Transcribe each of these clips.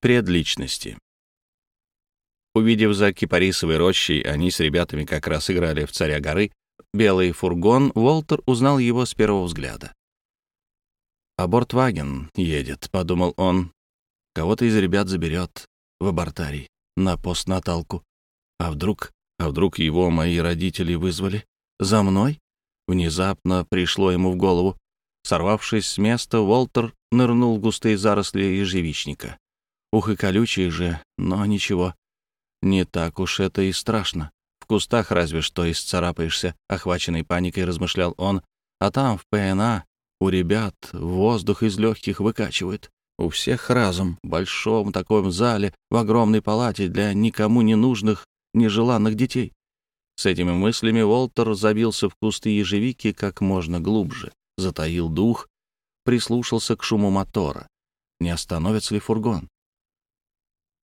Предличности. Увидев за кипарисовой рощей, они с ребятами как раз играли в «Царя горы», белый фургон, Уолтер узнал его с первого взгляда. «Абортваген едет», — подумал он. «Кого-то из ребят заберет в абортарий на постнаталку. А вдруг, а вдруг его мои родители вызвали? За мной?» Внезапно пришло ему в голову. Сорвавшись с места, Уолтер нырнул в густые заросли ежевичника. Ух и колючие же, но ничего. Не так уж это и страшно. В кустах разве что исцарапаешься, охваченный паникой, размышлял он. А там, в ПНА, у ребят воздух из легких выкачивают. У всех разом, в большом таком зале, в огромной палате для никому не нужных, нежеланных детей. С этими мыслями Уолтер забился в кусты ежевики как можно глубже, затаил дух, прислушался к шуму мотора. Не остановится ли фургон?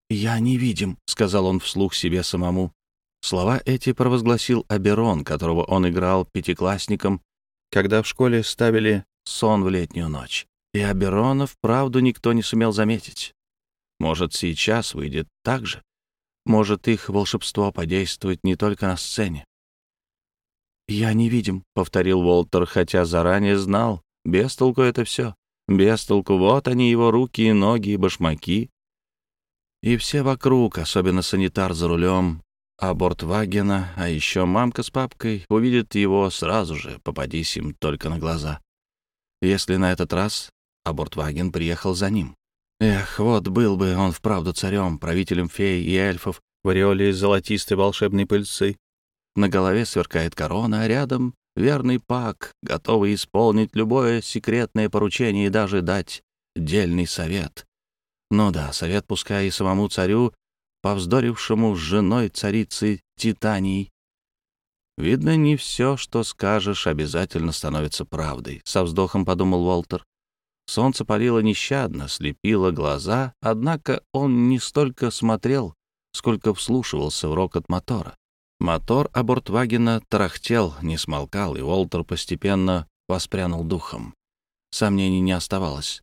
«Я невидим», — сказал он вслух себе самому. Слова эти провозгласил Аберон, которого он играл пятиклассником, когда в школе ставили сон в летнюю ночь. И Аберона вправду никто не сумел заметить. Может, сейчас выйдет так же? Может, их волшебство подействует не только на сцене? «Я невидим», — повторил Уолтер, хотя заранее знал. Без толку это все. Без толку вот они, его руки и ноги, и башмаки, и все вокруг, особенно санитар за рулем, а Бортвагена, а еще мамка с папкой увидят его сразу же, попадись им только на глаза. Если на этот раз Абортваген приехал за ним. Эх, вот был бы он вправду царем, правителем фей и эльфов, в ореоле золотистой волшебной пыльцы. На голове сверкает корона, а рядом верный пак, готовый исполнить любое секретное поручение и даже дать дельный совет. Ну да, совет пускай и самому царю, повздорившему с женой царицы Титании. Видно, не все, что скажешь, обязательно становится правдой, со вздохом подумал Уолтер. Солнце палило нещадно, слепило глаза, однако он не столько смотрел, сколько вслушивался в рокот мотора. Мотор Абортвагена тарахтел, не смолкал, и Уолтер постепенно воспрянул духом. Сомнений не оставалось.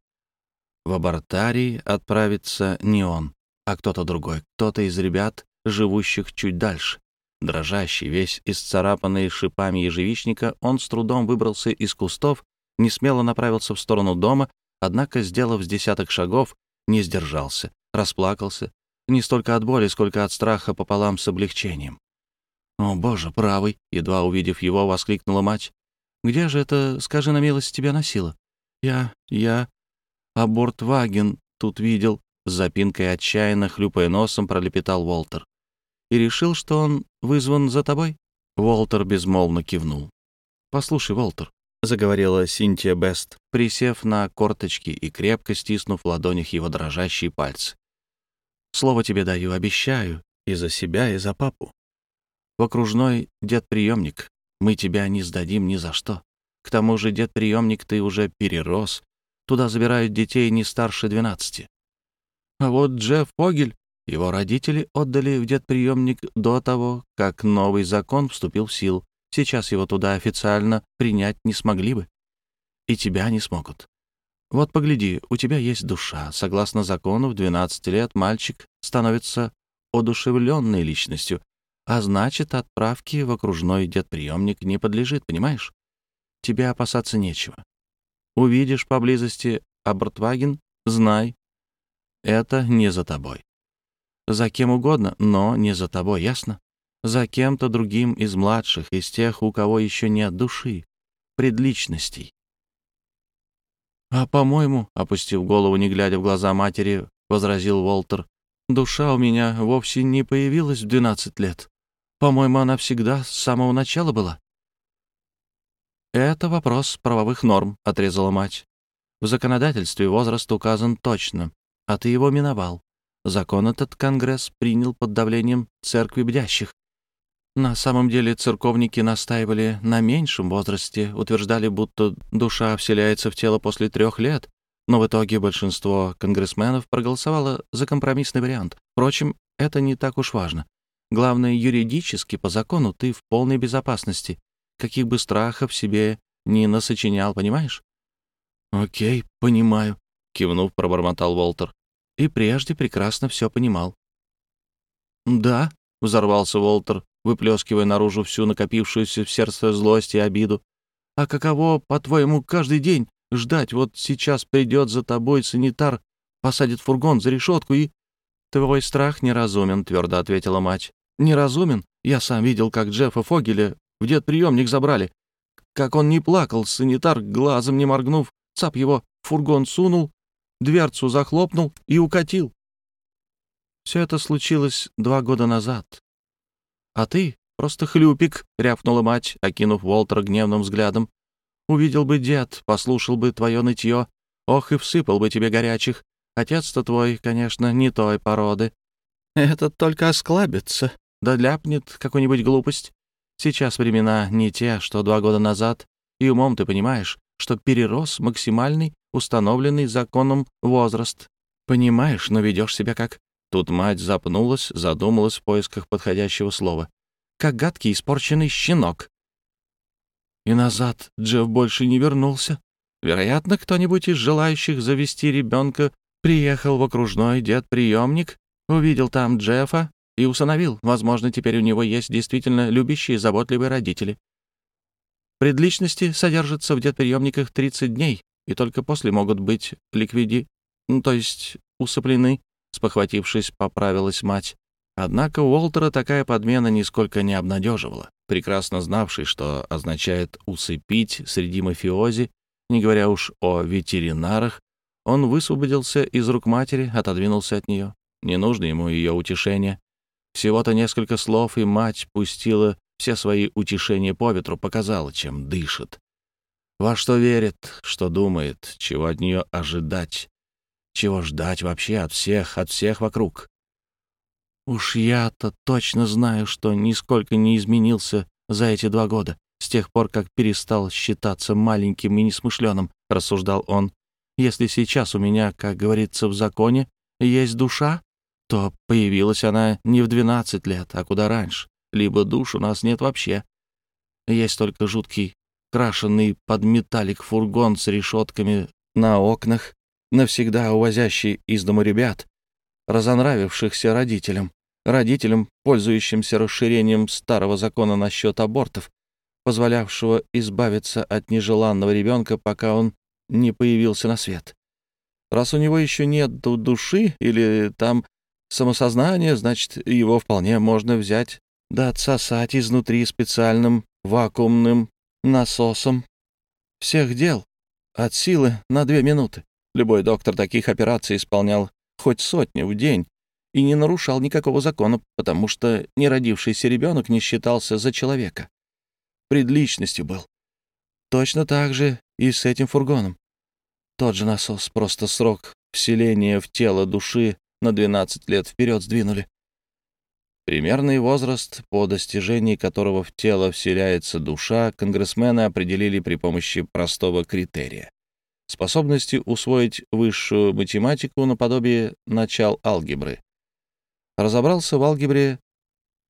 В абортарий отправится не он, а кто-то другой, кто-то из ребят, живущих чуть дальше. Дрожащий, весь исцарапанный шипами ежевичника, он с трудом выбрался из кустов, не смело направился в сторону дома, однако, сделав с десяток шагов, не сдержался, расплакался, не столько от боли, сколько от страха пополам с облегчением. «О, боже, правый!» — едва увидев его, воскликнула мать. «Где же это, скажи на милость, тебя носила?» «Я... я...» А Бортваген тут видел, с запинкой отчаянно, хлюпая носом, пролепетал Уолтер. И решил, что он вызван за тобой? Уолтер безмолвно кивнул. «Послушай, Уолтер», — заговорила Синтия Бест, присев на корточки и крепко стиснув в ладонях его дрожащие пальцы. «Слово тебе даю, обещаю, и за себя, и за папу. В окружной дед-приемник мы тебя не сдадим ни за что. К тому же дед-приемник ты уже перерос, Туда забирают детей не старше 12. А вот Джефф Фогель, его родители отдали в детприемник до того, как новый закон вступил в силу. Сейчас его туда официально принять не смогли бы. И тебя не смогут. Вот погляди, у тебя есть душа. Согласно закону, в 12 лет мальчик становится одушевленной личностью, а значит, отправки в окружной детприемник не подлежит, понимаешь? Тебе опасаться нечего. Увидишь поблизости Абортваген, знай, это не за тобой. За кем угодно, но не за тобой, ясно? За кем-то другим из младших, из тех, у кого еще нет души, предличностей. «А, по-моему, — опустив голову, не глядя в глаза матери, — возразил Уолтер, — душа у меня вовсе не появилась в двенадцать лет. По-моему, она всегда с самого начала была. «Это вопрос правовых норм», — отрезала мать. «В законодательстве возраст указан точно, а ты его миновал. Закон этот Конгресс принял под давлением церкви бдящих. На самом деле церковники настаивали на меньшем возрасте, утверждали, будто душа вселяется в тело после трех лет, но в итоге большинство конгрессменов проголосовало за компромиссный вариант. Впрочем, это не так уж важно. Главное, юридически, по закону, ты в полной безопасности каких бы страхов себе не насочинял, понимаешь? «Окей, понимаю», — кивнув, пробормотал Уолтер. и прежде прекрасно все понимал. «Да», — взорвался Уолтер, выплескивая наружу всю накопившуюся в сердце злость и обиду. «А каково, по-твоему, каждый день ждать, вот сейчас придет за тобой санитар, посадит фургон за решетку и...» «Твой страх неразумен», — твердо ответила мать. «Неразумен? Я сам видел, как Джеффа Фогеля в дед-приемник забрали. Как он не плакал, санитар, глазом не моргнув, цап его в фургон сунул, дверцу захлопнул и укатил. Все это случилось два года назад. А ты просто хлюпик, — рявкнула мать, окинув Уолтера гневным взглядом. Увидел бы дед, послушал бы твое нытье, ох, и всыпал бы тебе горячих. Отец-то твой, конечно, не той породы. Этот только осклабится, да ляпнет какую-нибудь глупость. Сейчас времена не те, что два года назад, и умом ты понимаешь, что перерос максимальный, установленный законом возраст. Понимаешь, но ведешь себя как Тут мать запнулась, задумалась в поисках подходящего слова. Как гадкий испорченный щенок. И назад Джефф больше не вернулся. Вероятно, кто-нибудь из желающих завести ребенка приехал в окружной дед-приемник, увидел там Джеффа и усыновил. Возможно, теперь у него есть действительно любящие, заботливые родители. Предличности содержатся в дед-приемниках 30 дней, и только после могут быть ликвиди... Ну, то есть усыплены спохватившись, поправилась мать. Однако Уолтера такая подмена нисколько не обнадеживала, прекрасно знавший, что означает «усыпить» среди мафиози, не говоря уж о ветеринарах, он высвободился из рук матери, отодвинулся от нее. Не нужно ему ее утешение. Всего-то несколько слов, и мать пустила все свои утешения по ветру, показала, чем дышит. Во что верит, что думает, чего от нее ожидать. Чего ждать вообще от всех, от всех вокруг? Уж я-то точно знаю, что нисколько не изменился за эти два года, с тех пор, как перестал считаться маленьким и несмышленым, рассуждал он. Если сейчас у меня, как говорится в законе, есть душа, то появилась она не в 12 лет, а куда раньше, либо душ у нас нет вообще. Есть только жуткий, крашенный под металлик фургон с решетками на окнах навсегда увозящий из дома ребят, разонравившихся родителям, родителям, пользующимся расширением старого закона насчет абортов, позволявшего избавиться от нежеланного ребенка, пока он не появился на свет. Раз у него еще нет души или там самосознания, значит, его вполне можно взять да отсосать изнутри специальным вакуумным насосом. Всех дел от силы на две минуты. Любой доктор таких операций исполнял хоть сотню в день и не нарушал никакого закона, потому что неродившийся ребенок не считался за человека. Предличностью был. Точно так же и с этим фургоном. Тот же насос, просто срок вселения в тело души на 12 лет вперед сдвинули. Примерный возраст, по достижении которого в тело вселяется душа, конгрессмены определили при помощи простого критерия способности усвоить высшую математику наподобие начал алгебры. Разобрался в алгебре,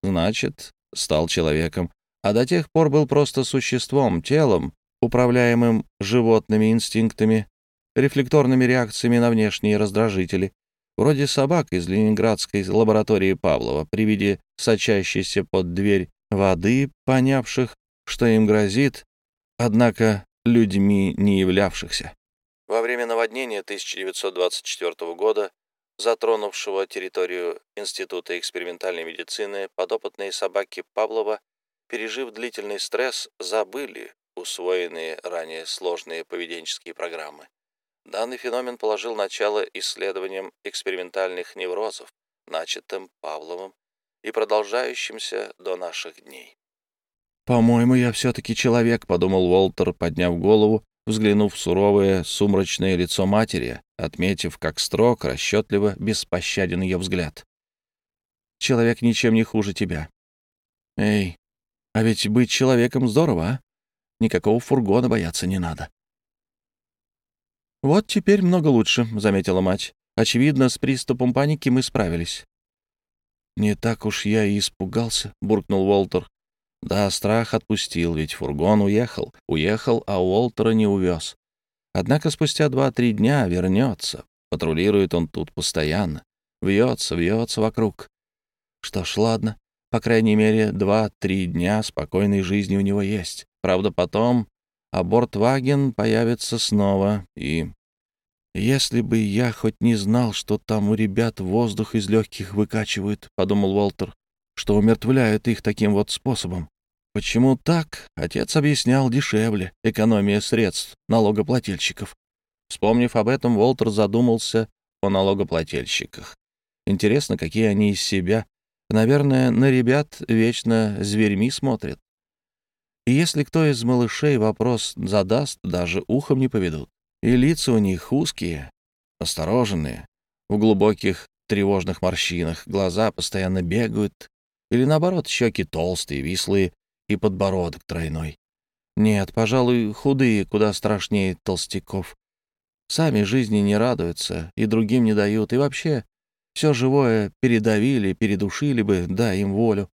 значит, стал человеком, а до тех пор был просто существом, телом, управляемым животными инстинктами, рефлекторными реакциями на внешние раздражители, вроде собак из ленинградской лаборатории Павлова при виде сочащейся под дверь воды, понявших, что им грозит, однако людьми не являвшихся. Во время наводнения 1924 года, затронувшего территорию Института экспериментальной медицины, подопытные собаки Павлова, пережив длительный стресс, забыли усвоенные ранее сложные поведенческие программы. Данный феномен положил начало исследованиям экспериментальных неврозов, начатым Павловым и продолжающимся до наших дней. «По-моему, я все-таки человек», — подумал Уолтер, подняв голову взглянув в суровое, сумрачное лицо матери, отметив, как строг, расчетливо, беспощаден ее взгляд. «Человек ничем не хуже тебя. Эй, а ведь быть человеком здорово, а? Никакого фургона бояться не надо». «Вот теперь много лучше», — заметила мать. «Очевидно, с приступом паники мы справились». «Не так уж я и испугался», — буркнул Уолтер. Да, страх отпустил, ведь фургон уехал. Уехал, а Уолтера не увез. Однако спустя два-три дня вернется, Патрулирует он тут постоянно. Вьется, вьется вокруг. Что ж, ладно. По крайней мере, два-три дня спокойной жизни у него есть. Правда, потом абортваген появится снова, и... «Если бы я хоть не знал, что там у ребят воздух из легких выкачивают», — подумал Уолтер, — «что умертвляют их таким вот способом. Почему так? Отец объяснял дешевле, экономия средств налогоплательщиков. Вспомнив об этом, Уолтер задумался о налогоплательщиках. Интересно, какие они из себя. Наверное, на ребят вечно зверьми смотрят. И если кто из малышей вопрос задаст, даже ухом не поведут. И лица у них узкие, остороженные, в глубоких тревожных морщинах, глаза постоянно бегают, или наоборот, щеки толстые, вислые и подбородок тройной. Нет, пожалуй, худые куда страшнее толстяков. Сами жизни не радуются и другим не дают, и вообще все живое передавили, передушили бы, дай им волю.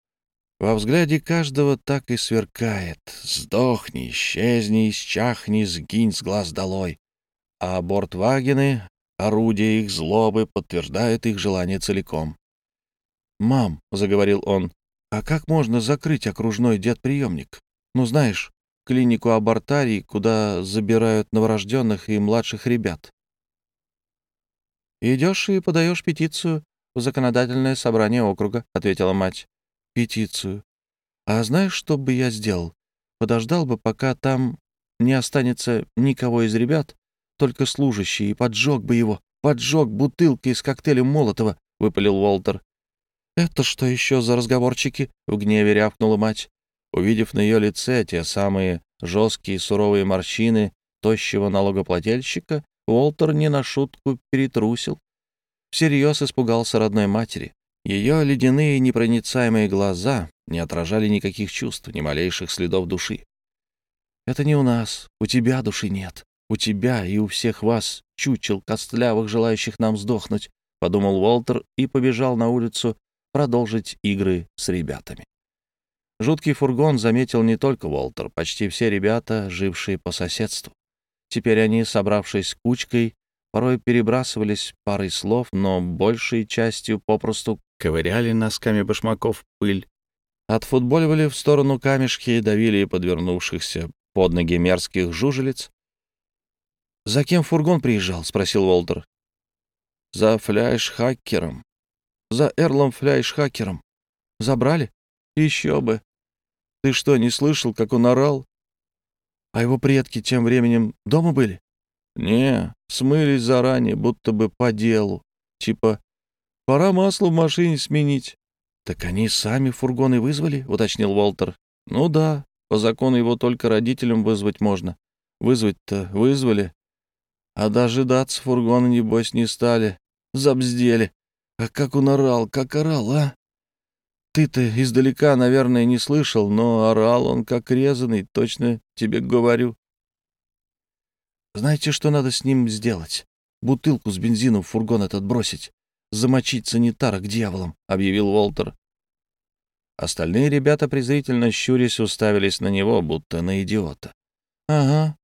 Во взгляде каждого так и сверкает. Сдохни, исчезни, исчахни, сгинь с глаз долой. А бортвагены, орудие их злобы, подтверждают их желание целиком. «Мам», — заговорил он, — «а как можно закрыть окружной дед-приемник? Ну, знаешь, клинику абортарий, куда забирают новорожденных и младших ребят. «Идешь и подаешь петицию в законодательное собрание округа», — ответила мать. «Петицию. А знаешь, что бы я сделал? Подождал бы, пока там не останется никого из ребят, только служащий, и поджег бы его, поджег бутылкой с коктейлем Молотова», — выпалил Уолтер. «Это что еще за разговорчики?» — в гневе рявкнула мать. Увидев на ее лице те самые жесткие суровые морщины тощего налогоплательщика, Уолтер не на шутку перетрусил. Всерьез испугался родной матери. Ее ледяные непроницаемые глаза не отражали никаких чувств, ни малейших следов души. «Это не у нас. У тебя души нет. У тебя и у всех вас чучел костлявых, желающих нам сдохнуть», — подумал Уолтер и побежал на улицу продолжить игры с ребятами. Жуткий фургон заметил не только Уолтер, почти все ребята, жившие по соседству. Теперь они, собравшись кучкой, порой перебрасывались парой слов, но большей частью попросту ковыряли носками башмаков пыль, отфутболивали в сторону камешки и давили подвернувшихся под ноги мерзких жужелиц. «За кем фургон приезжал?» — спросил Уолтер. «За фляйш-хакером. За Эрлом фляйш-хакером. Забрали? Еще бы. Ты что, не слышал, как он орал? А его предки тем временем дома были? Не, смылись заранее, будто бы по делу. Типа, пора масло в машине сменить. Так они сами фургоны вызвали, уточнил Уолтер. Ну да, по закону его только родителям вызвать можно. Вызвать-то вызвали. А дожидаться фургона, небось, не стали. Забздели. А как он орал, как орал, а? Ты-то издалека, наверное, не слышал, но орал он как резанный, точно тебе говорю. Знаете, что надо с ним сделать? Бутылку с бензином в фургон этот бросить. Замочить санитара к дьяволам, — объявил Уолтер. Остальные ребята, презрительно щурясь, уставились на него, будто на идиота. Ага,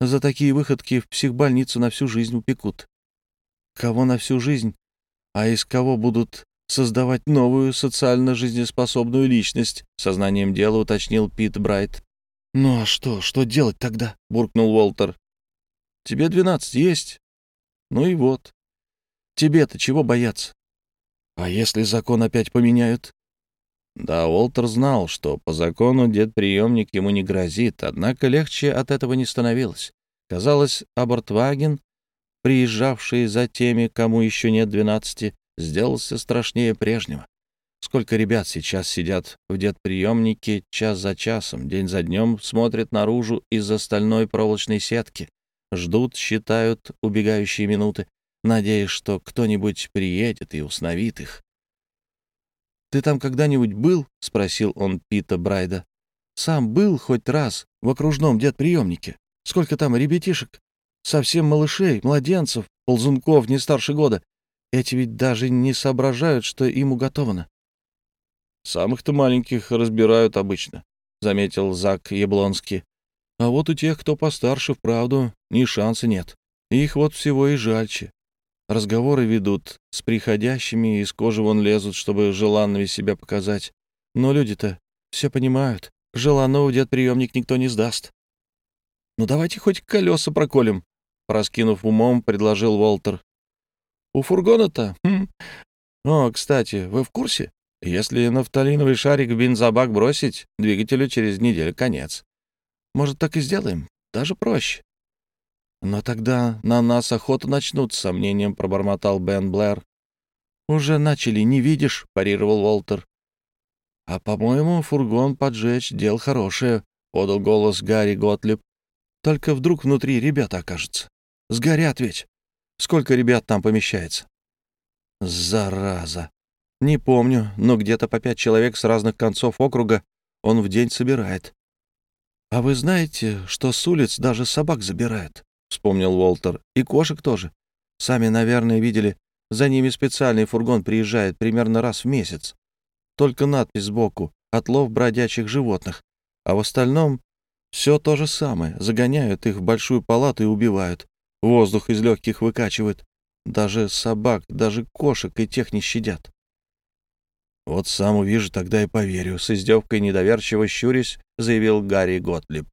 за такие выходки в психбольницу на всю жизнь упекут. Кого на всю жизнь? А из кого будут создавать новую социально жизнеспособную личность, сознанием дела уточнил Пит Брайт. «Ну а что, что делать тогда?» — буркнул Уолтер. «Тебе двенадцать есть? Ну и вот. Тебе-то чего бояться? А если закон опять поменяют?» Да, Уолтер знал, что по закону дед-приемник ему не грозит, однако легче от этого не становилось. Казалось, Абортваген, приезжавший за теми, кому еще нет двенадцати, сделался страшнее прежнего. Сколько ребят сейчас сидят в дедприемнике час за часом, день за днем, смотрят наружу из-за стальной проволочной сетки, ждут, считают убегающие минуты, надеясь, что кто-нибудь приедет и установит их. «Ты там когда-нибудь был?» — спросил он Пита Брайда. «Сам был хоть раз в окружном дедприемнике. Сколько там ребятишек? Совсем малышей, младенцев, ползунков не старше года. Эти ведь даже не соображают, что им уготовано. «Самых-то маленьких разбирают обычно», — заметил Зак Яблонский. «А вот у тех, кто постарше, вправду, ни шанса нет. Их вот всего и жальче. разговоры ведут, с приходящими из кожи вон лезут, чтобы желанными себя показать. Но люди-то все понимают. Желанного дед приемник никто не сдаст. «Ну давайте хоть колеса проколем», — проскинув умом, предложил Уолтер. «У фургона-то? Хм. О, кстати, вы в курсе? Если нафталиновый шарик в бензобак бросить, двигателю через неделю конец. Может, так и сделаем? Даже проще». «Но тогда на нас охоту начнут», — с сомнением пробормотал Бен Блэр. «Уже начали, не видишь?» — парировал Уолтер. «А, по-моему, фургон поджечь — дело хорошее», — подал голос Гарри Готлиб. «Только вдруг внутри ребята окажутся. Сгорят ведь. Сколько ребят там помещается?» «Зараза! Не помню, но где-то по пять человек с разных концов округа он в день собирает». «А вы знаете, что с улиц даже собак забирают?» — вспомнил Уолтер. «И кошек тоже. Сами, наверное, видели. За ними специальный фургон приезжает примерно раз в месяц. Только надпись сбоку «Отлов бродячих животных». А в остальном все то же самое. Загоняют их в большую палату и убивают. Воздух из легких выкачивают. Даже собак, даже кошек и тех не щадят. «Вот сам увижу, тогда и поверю», — с издевкой недоверчиво щурясь, заявил Гарри Готлиб.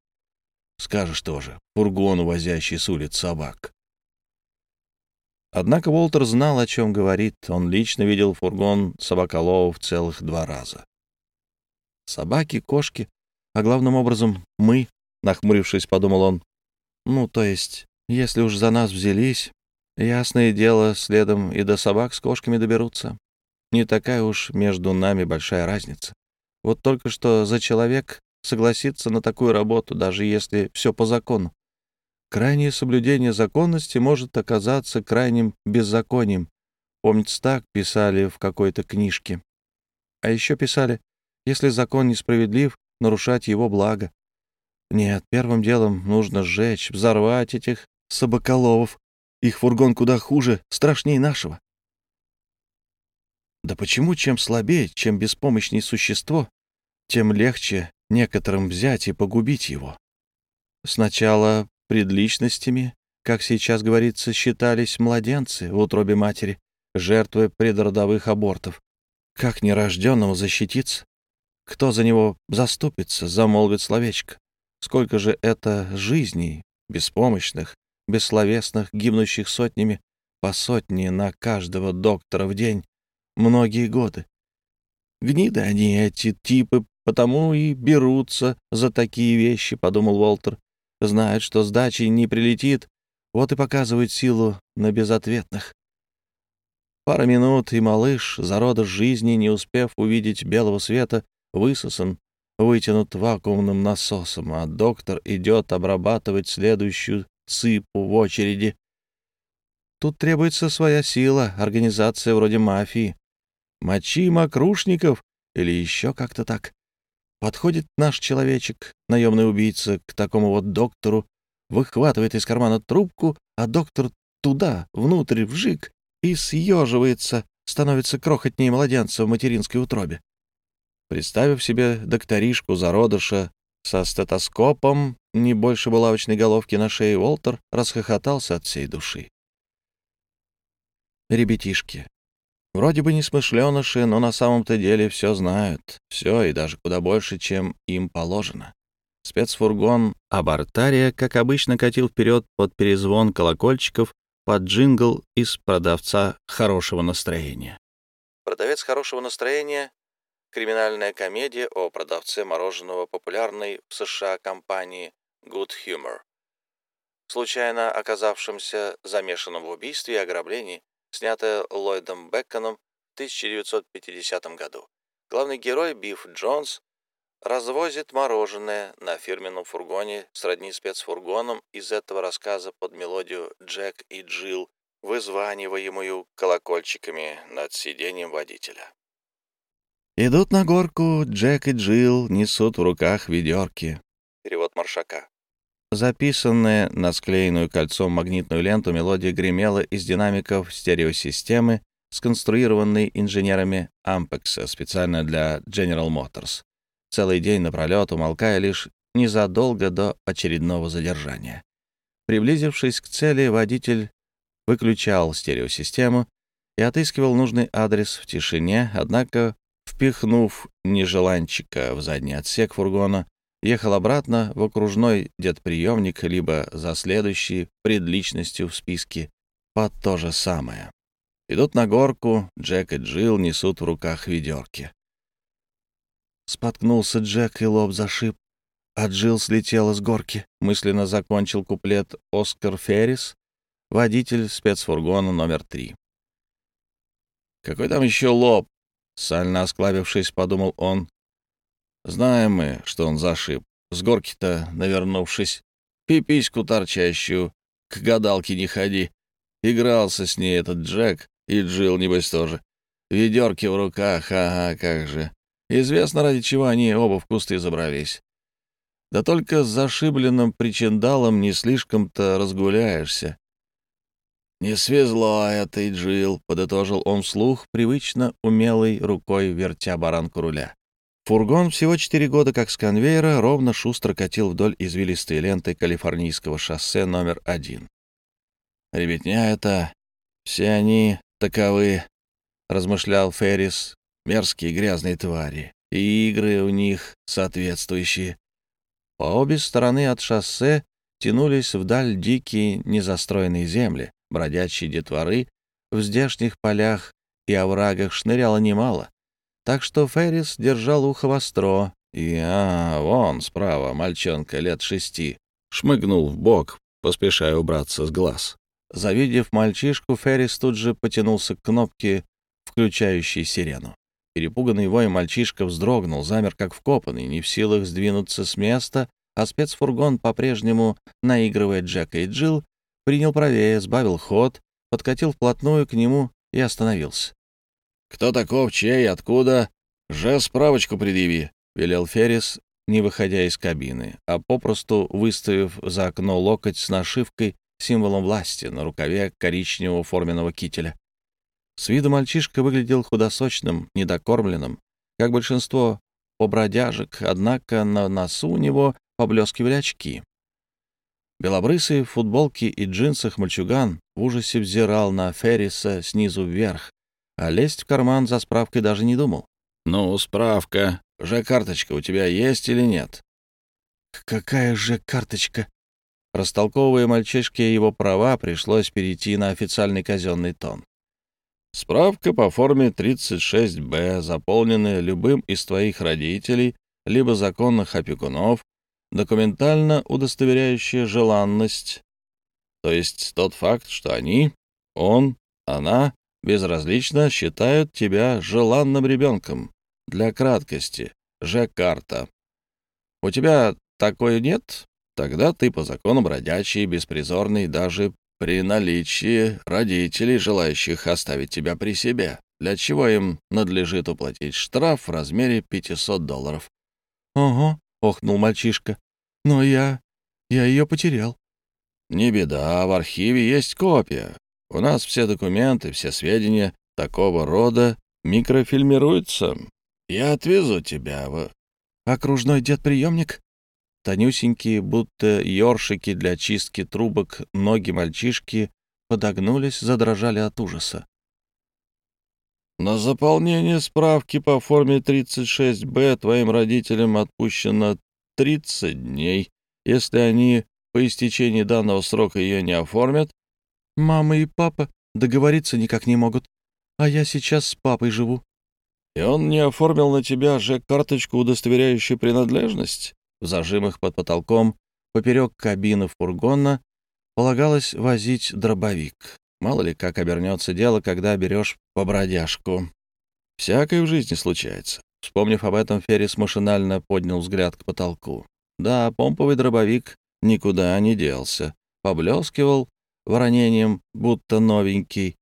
Скажешь тоже, фургон, увозящий с улиц собак. Однако Уолтер знал, о чем говорит. Он лично видел фургон собаколовов целых два раза. Собаки, кошки, а главным образом мы, нахмурившись, подумал он. Ну, то есть, если уж за нас взялись, ясное дело, следом и до собак с кошками доберутся. Не такая уж между нами большая разница. Вот только что за человек согласиться на такую работу, даже если все по закону. Крайнее соблюдение законности может оказаться крайним беззаконием. Помнится, так писали в какой-то книжке. А еще писали, если закон несправедлив, нарушать его благо. Нет, первым делом нужно сжечь, взорвать этих собаколовов. Их фургон куда хуже, страшнее нашего. Да почему чем слабее, чем беспомощнее существо, тем легче некоторым взять и погубить его. Сначала предличностями, как сейчас говорится, считались младенцы в утробе матери, жертвы предродовых абортов. Как нерожденному защититься? Кто за него заступится, замолвит словечко? Сколько же это жизней, беспомощных, бессловесных, гибнущих сотнями, по сотне на каждого доктора в день, многие годы. Гниды они, эти типы Потому и берутся за такие вещи, — подумал Уолтер. Знают, что сдачи не прилетит, вот и показывают силу на безответных. Пара минут, и малыш, зародыш жизни, не успев увидеть белого света, высосан, вытянут вакуумным насосом, а доктор идет обрабатывать следующую цыпу в очереди. Тут требуется своя сила, организация вроде мафии. Мочи мокрушников или еще как-то так. Подходит наш человечек, наемный убийца, к такому вот доктору, выхватывает из кармана трубку, а доктор туда, внутрь, вжик, и съеживается, становится крохотнее младенца в материнской утробе. Представив себе докторишку зародыша со стетоскопом, не больше булавочной головки на шее, Уолтер расхохотался от всей души. Ребятишки, Вроде бы не смышленыши, но на самом-то деле все знают. Все и даже куда больше, чем им положено. Спецфургон «Абортария», как обычно, катил вперед под перезвон колокольчиков под джингл из продавца хорошего настроения. Продавец хорошего настроения — криминальная комедия о продавце мороженого популярной в США компании Good Humor, случайно оказавшемся замешанным в убийстве и ограблении снятая Ллойдом Беконом в 1950 году. Главный герой Биф Джонс развозит мороженое на фирменном фургоне сродни спецфургоном из этого рассказа под мелодию «Джек и Джилл», вызваниваемую колокольчиками над сиденьем водителя. «Идут на горку, Джек и Джилл несут в руках ведерки». Перевод Маршака. Записанная на склеенную кольцом магнитную ленту мелодия гремела из динамиков стереосистемы, сконструированной инженерами Ampex специально для General Motors, целый день напролет умолкая лишь незадолго до очередного задержания. Приблизившись к цели, водитель выключал стереосистему и отыскивал нужный адрес в тишине, однако, впихнув нежеланчика в задний отсек фургона, ехал обратно в окружной дедприемник, либо за следующей предличностью в списке под то же самое. Идут на горку, Джек и Джилл несут в руках ведерки. Споткнулся Джек и лоб зашиб, а Джилл слетела с горки. Мысленно закончил куплет Оскар Феррис, водитель спецфургона номер три. «Какой там еще лоб?» — сально осклабившись, подумал он. «Знаем мы, что он зашиб. С горки-то, навернувшись, пипиську торчащую, к гадалке не ходи. Игрался с ней этот Джек, и Джилл, небось, тоже. Ведерки в руках, ага, как же. Известно, ради чего они оба в кусты забрались. Да только с зашибленным причиндалом не слишком-то разгуляешься. «Не свезло этой, Джил», — подытожил он вслух, привычно умелой рукой вертя баранку руля. Фургон всего четыре года как с конвейера ровно шустро катил вдоль извилистой ленты калифорнийского шоссе номер один. «Ребятня это, все они таковы», — размышлял Феррис, — «мерзкие грязные твари, и игры у них соответствующие». По обе стороны от шоссе тянулись вдаль дикие незастроенные земли, бродячие детворы в здешних полях и оврагах шныряло немало, так что Феррис держал ухо востро, и, а, вон справа мальчонка лет шести, шмыгнул в бок, поспешая убраться с глаз. Завидев мальчишку, Феррис тут же потянулся к кнопке, включающей сирену. Перепуганный вой мальчишка вздрогнул, замер как вкопанный, не в силах сдвинуться с места, а спецфургон, по-прежнему наигрывая Джека и Джилл, принял правее, сбавил ход, подкатил вплотную к нему и остановился. «Кто таков, чей, откуда? Же справочку предъяви», — велел Феррис, не выходя из кабины, а попросту выставив за окно локоть с нашивкой, символом власти, на рукаве коричневого форменного кителя. С виду мальчишка выглядел худосочным, недокормленным, как большинство побродяжек, однако на носу у него поблескивали очки. Белобрысый в футболке и джинсах мальчуган в ужасе взирал на Ферриса снизу вверх, а лезть в карман за справкой даже не думал. «Ну, справка. Же карточка у тебя есть или нет?» «Какая же карточка?» Растолковывая мальчишке его права, пришлось перейти на официальный казенный тон. «Справка по форме 36-Б, заполненная любым из твоих родителей, либо законных опекунов, документально удостоверяющая желанность, то есть тот факт, что они, он, она безразлично считают тебя желанным ребенком. Для краткости, Ж-карта. У тебя такой нет? Тогда ты по закону бродячий, беспризорный даже при наличии родителей, желающих оставить тебя при себе, для чего им надлежит уплатить штраф в размере 500 долларов. — Ого, — охнул мальчишка. «Но я... я ее потерял». «Не беда, в архиве есть копия. У нас все документы, все сведения такого рода микрофильмируются. Я отвезу тебя в...» «Окружной дед-приемник?» Тонюсенькие, будто ёршики для чистки трубок, ноги мальчишки подогнулись, задрожали от ужаса. На заполнение справки по форме 36-Б твоим родителям отпущено 30 дней. Если они по истечении данного срока ее не оформят... Мама и папа договориться никак не могут, а я сейчас с папой живу. И он не оформил на тебя же карточку, удостоверяющую принадлежность? В зажимах под потолком, поперек кабины фургона, полагалось возить дробовик. Мало ли, как обернется дело, когда берешь по бродяжку. Всякое в жизни случается. Вспомнив об этом, Феррис машинально поднял взгляд к потолку. Да, помповый дробовик никуда не делся. Поблескивал воронением, будто новенький.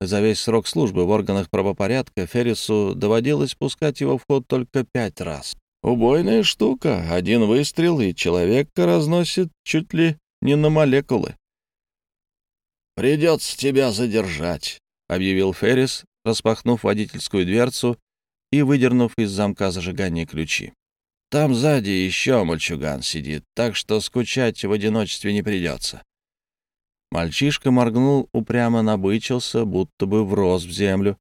За весь срок службы в органах правопорядка Феррису доводилось пускать его в ход только пять раз. Убойная штука. Один выстрел, и человека разносит чуть ли не на молекулы. «Придется тебя задержать», — объявил Феррис, распахнув водительскую дверцу и выдернув из замка зажигания ключи. «Там сзади еще мальчуган сидит, так что скучать в одиночестве не придется». Мальчишка моргнул, упрямо набычился, будто бы врос в землю.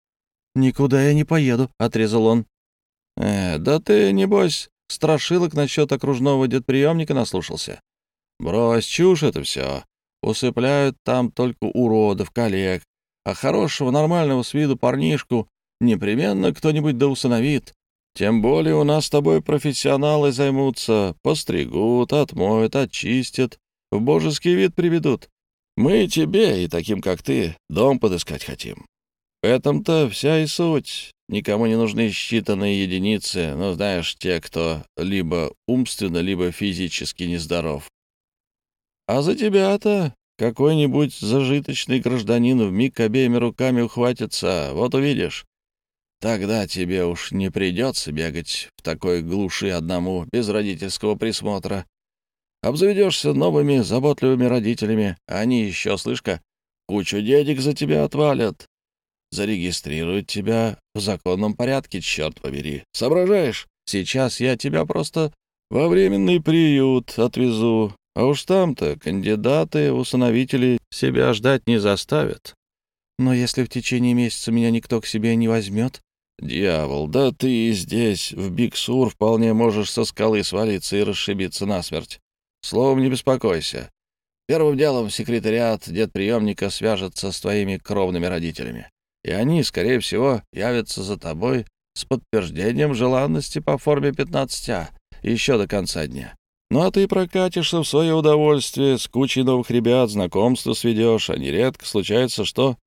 «Никуда я не поеду», — отрезал он. «Э, да ты, небось, страшилок насчет окружного дедприемника наслушался. Брось, чушь это все. Усыпляют там только уродов, коллег, а хорошего, нормального с виду парнишку непременно кто-нибудь да усыновит. Тем более у нас с тобой профессионалы займутся, постригут, отмоют, очистят, в божеский вид приведут. Мы тебе и таким, как ты, дом подыскать хотим. В этом-то вся и суть. Никому не нужны считанные единицы, но знаешь, те, кто либо умственно, либо физически нездоров. А за тебя-то какой-нибудь зажиточный гражданин вмиг обеими руками ухватится, вот увидишь. Тогда тебе уж не придется бегать в такой глуши одному, без родительского присмотра. Обзаведешься новыми заботливыми родителями, а они еще, слышка, кучу денег за тебя отвалят. Зарегистрируют тебя в законном порядке, черт побери. Соображаешь? Сейчас я тебя просто во временный приют отвезу, а уж там-то кандидаты, усыновители себя ждать не заставят. Но если в течение месяца меня никто к себе не возьмет, «Дьявол, да ты и здесь, в Биксур, вполне можешь со скалы свалиться и расшибиться насмерть. Словом, не беспокойся. Первым делом секретариат дед-приемника свяжется с твоими кровными родителями, и они, скорее всего, явятся за тобой с подтверждением желанности по форме 15А еще до конца дня. Ну а ты прокатишься в свое удовольствие, с кучей новых ребят, знакомства сведешь, а нередко случается, что...»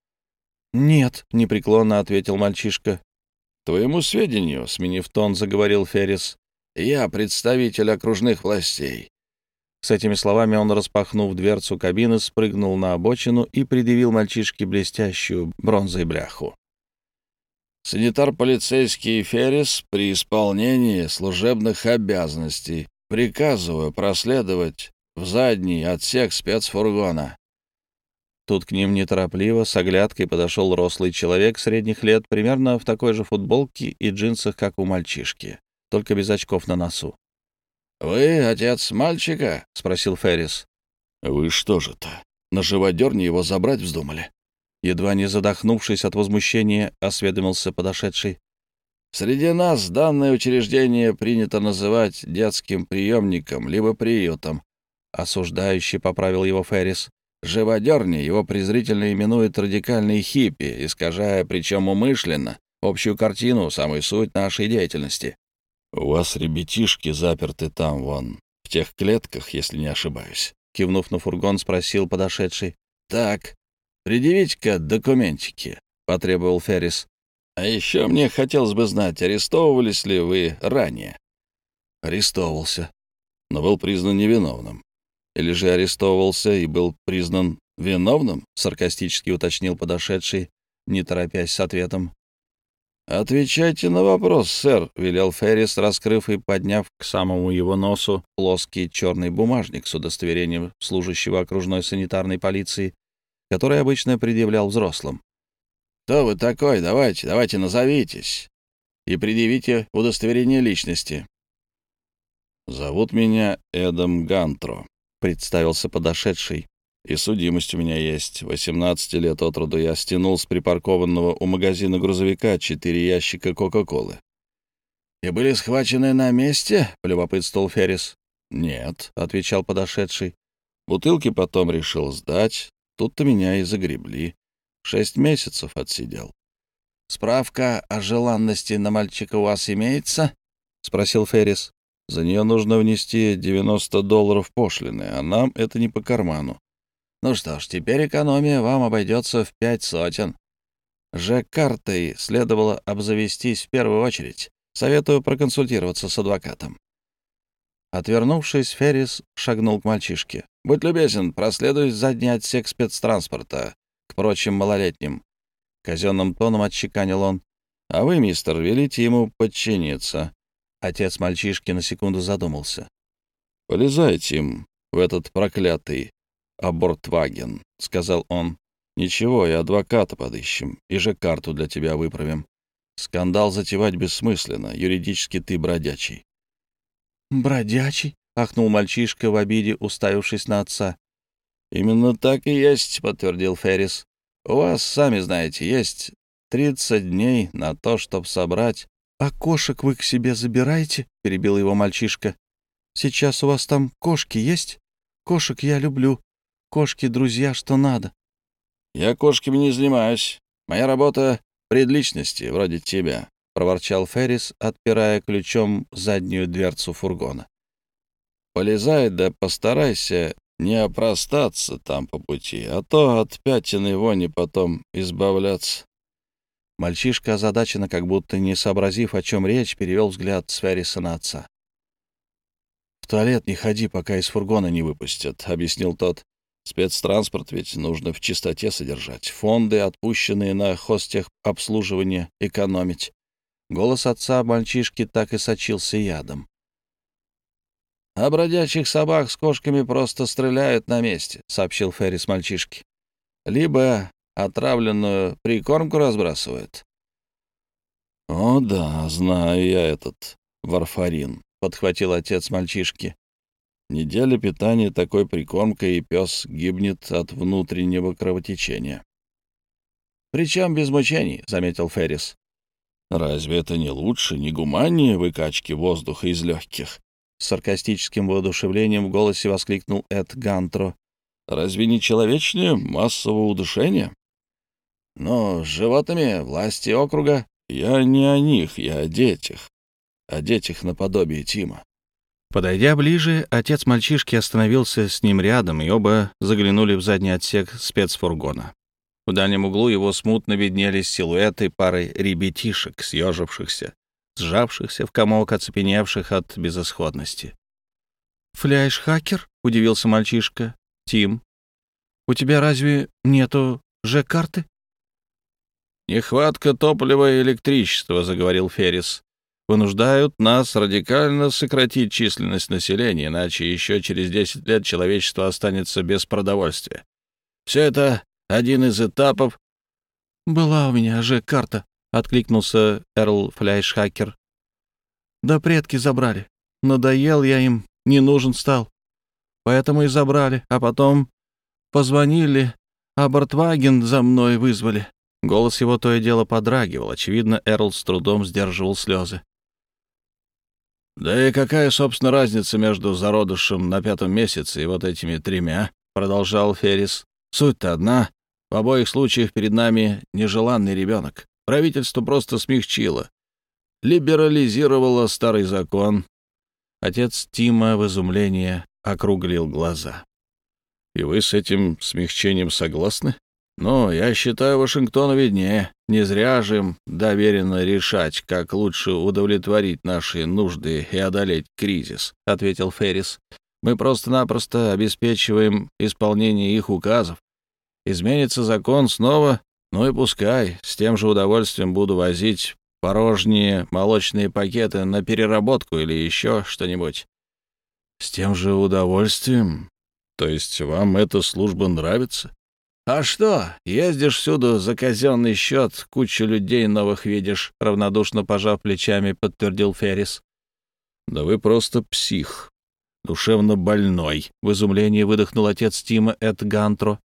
«Нет», — непреклонно ответил мальчишка, «Твоему сведению», — сменив тон, заговорил Феррис, — «я представитель окружных властей». С этими словами он, распахнув дверцу кабины, спрыгнул на обочину и предъявил мальчишке блестящую бронзой бляху. «Санитар-полицейский Феррис при исполнении служебных обязанностей приказываю проследовать в задний отсек спецфургона. Тут к ним неторопливо, с оглядкой подошел рослый человек средних лет, примерно в такой же футболке и джинсах, как у мальчишки, только без очков на носу. «Вы отец мальчика?» — спросил Феррис. «Вы что же-то, на живодерне его забрать вздумали?» Едва не задохнувшись от возмущения, осведомился подошедший. «Среди нас данное учреждение принято называть детским приемником либо приютом», — осуждающий поправил его Феррис. Живодерни его презрительно именуют радикальные хиппи, искажая, причем умышленно, общую картину, самую суть нашей деятельности. «У вас ребятишки заперты там, вон, в тех клетках, если не ошибаюсь», — кивнув на фургон, спросил подошедший. «Так, предъявите-ка документики», — потребовал Феррис. «А еще мне хотелось бы знать, арестовывались ли вы ранее?» «Арестовывался, но был признан невиновным. Или же арестовывался и был признан виновным?» — саркастически уточнил подошедший, не торопясь с ответом. «Отвечайте на вопрос, сэр», — велел Феррис, раскрыв и подняв к самому его носу плоский черный бумажник с удостоверением служащего окружной санитарной полиции, который обычно предъявлял взрослым. «Кто вы такой? Давайте, давайте, назовитесь. И предъявите удостоверение личности». «Зовут меня Эдам Гантро», представился подошедший. «И судимость у меня есть. 18 лет от роду я стянул с припаркованного у магазина грузовика четыре ящика Кока-Колы». «И были схвачены на месте?» — полюбопытствовал Феррис. «Нет», — отвечал подошедший. «Бутылки потом решил сдать. Тут-то меня и загребли. Шесть месяцев отсидел». «Справка о желанности на мальчика у вас имеется?» — спросил Феррис. За нее нужно внести 90 долларов пошлины, а нам это не по карману. Ну что ж, теперь экономия вам обойдется в пять сотен. Ж-картой следовало обзавестись в первую очередь. Советую проконсультироваться с адвокатом. Отвернувшись, Феррис шагнул к мальчишке. «Будь любезен, проследуй задний отсек спецтранспорта к прочим малолетним». Казенным тоном отчеканил он. «А вы, мистер, велите ему подчиниться. Отец мальчишки на секунду задумался. «Полезайте им в этот проклятый абортваген», — сказал он. «Ничего, и адвоката подыщем, и же карту для тебя выправим. Скандал затевать бессмысленно, юридически ты бродячий». «Бродячий?» — ахнул мальчишка в обиде, уставившись на отца. «Именно так и есть», — подтвердил Феррис. «У вас, сами знаете, есть 30 дней на то, чтобы собрать...» «А кошек вы к себе забираете?» — перебил его мальчишка. «Сейчас у вас там кошки есть? Кошек я люблю. Кошки — друзья, что надо». «Я кошками не занимаюсь. Моя работа — предличности, вроде тебя», — проворчал Феррис, отпирая ключом заднюю дверцу фургона. «Полезай, да постарайся не опростаться там по пути, а то от пятен вони потом избавляться». Мальчишка, озадаченно, как будто не сообразив, о чем речь, перевел взгляд с Ферриса на отца. «В туалет не ходи, пока из фургона не выпустят», — объяснил тот. «Спецтранспорт ведь нужно в чистоте содержать, фонды, отпущенные на хостех экономить». Голос отца мальчишки так и сочился ядом. «А бродячих собак с кошками просто стреляют на месте», — сообщил Феррис мальчишке. «Либо отравленную прикормку разбрасывают». «О да, знаю я этот варфарин», — подхватил отец мальчишки. «Неделя питания такой прикормкой, и пес гибнет от внутреннего кровотечения». «Причем без мучений», — заметил Феррис. «Разве это не лучше, не гуманнее выкачки воздуха из легких?» С саркастическим воодушевлением в голосе воскликнул Эд Гантро. «Разве не человечнее массового удушения?» «Но с животными власти округа...» «Я не о них, я о детях. О детях наподобие Тима». Подойдя ближе, отец мальчишки остановился с ним рядом, и оба заглянули в задний отсек спецфургона. В дальнем углу его смутно виднелись силуэты пары ребятишек, съежившихся, сжавшихся в комок, оцепеневших от безысходности. «Фляж-хакер?» — удивился мальчишка. «Тим, у тебя разве нету Ж-карты?» «Нехватка топлива и электричества», — заговорил Феррис. «Вынуждают нас радикально сократить численность населения, иначе еще через 10 лет человечество останется без продовольствия. Все это один из этапов...» «Была у меня же карта», — откликнулся Эрл Фляйшхакер. «Да предки забрали. Надоел я им, не нужен стал. Поэтому и забрали, а потом позвонили, а Бортваген за мной вызвали». Голос его то и дело подрагивал. Очевидно, Эрл с трудом сдерживал слезы. «Да и какая, собственно, разница между зародышем на пятом месяце и вот этими тремя?» — продолжал Феррис. «Суть-то одна. В обоих случаях перед нами нежеланный ребенок. Правительство просто смягчило, либерализировало старый закон. Отец Тима в изумлении округлил глаза. «И вы с этим смягчением согласны?» «Ну, я считаю, Вашингтону виднее. Не зря же им доверено решать, как лучше удовлетворить наши нужды и одолеть кризис», — ответил Феррис. «Мы просто-напросто обеспечиваем исполнение их указов, Изменится закон снова, ну и пускай, с тем же удовольствием буду возить порожние молочные пакеты на переработку или еще что-нибудь. С тем же удовольствием? То есть вам эта служба нравится? А что, ездишь всюду за казенный счет, кучу людей новых видишь, равнодушно пожав плечами, подтвердил Феррис. Да вы просто псих, душевно больной, в изумлении выдохнул отец Тима Эд Гантро.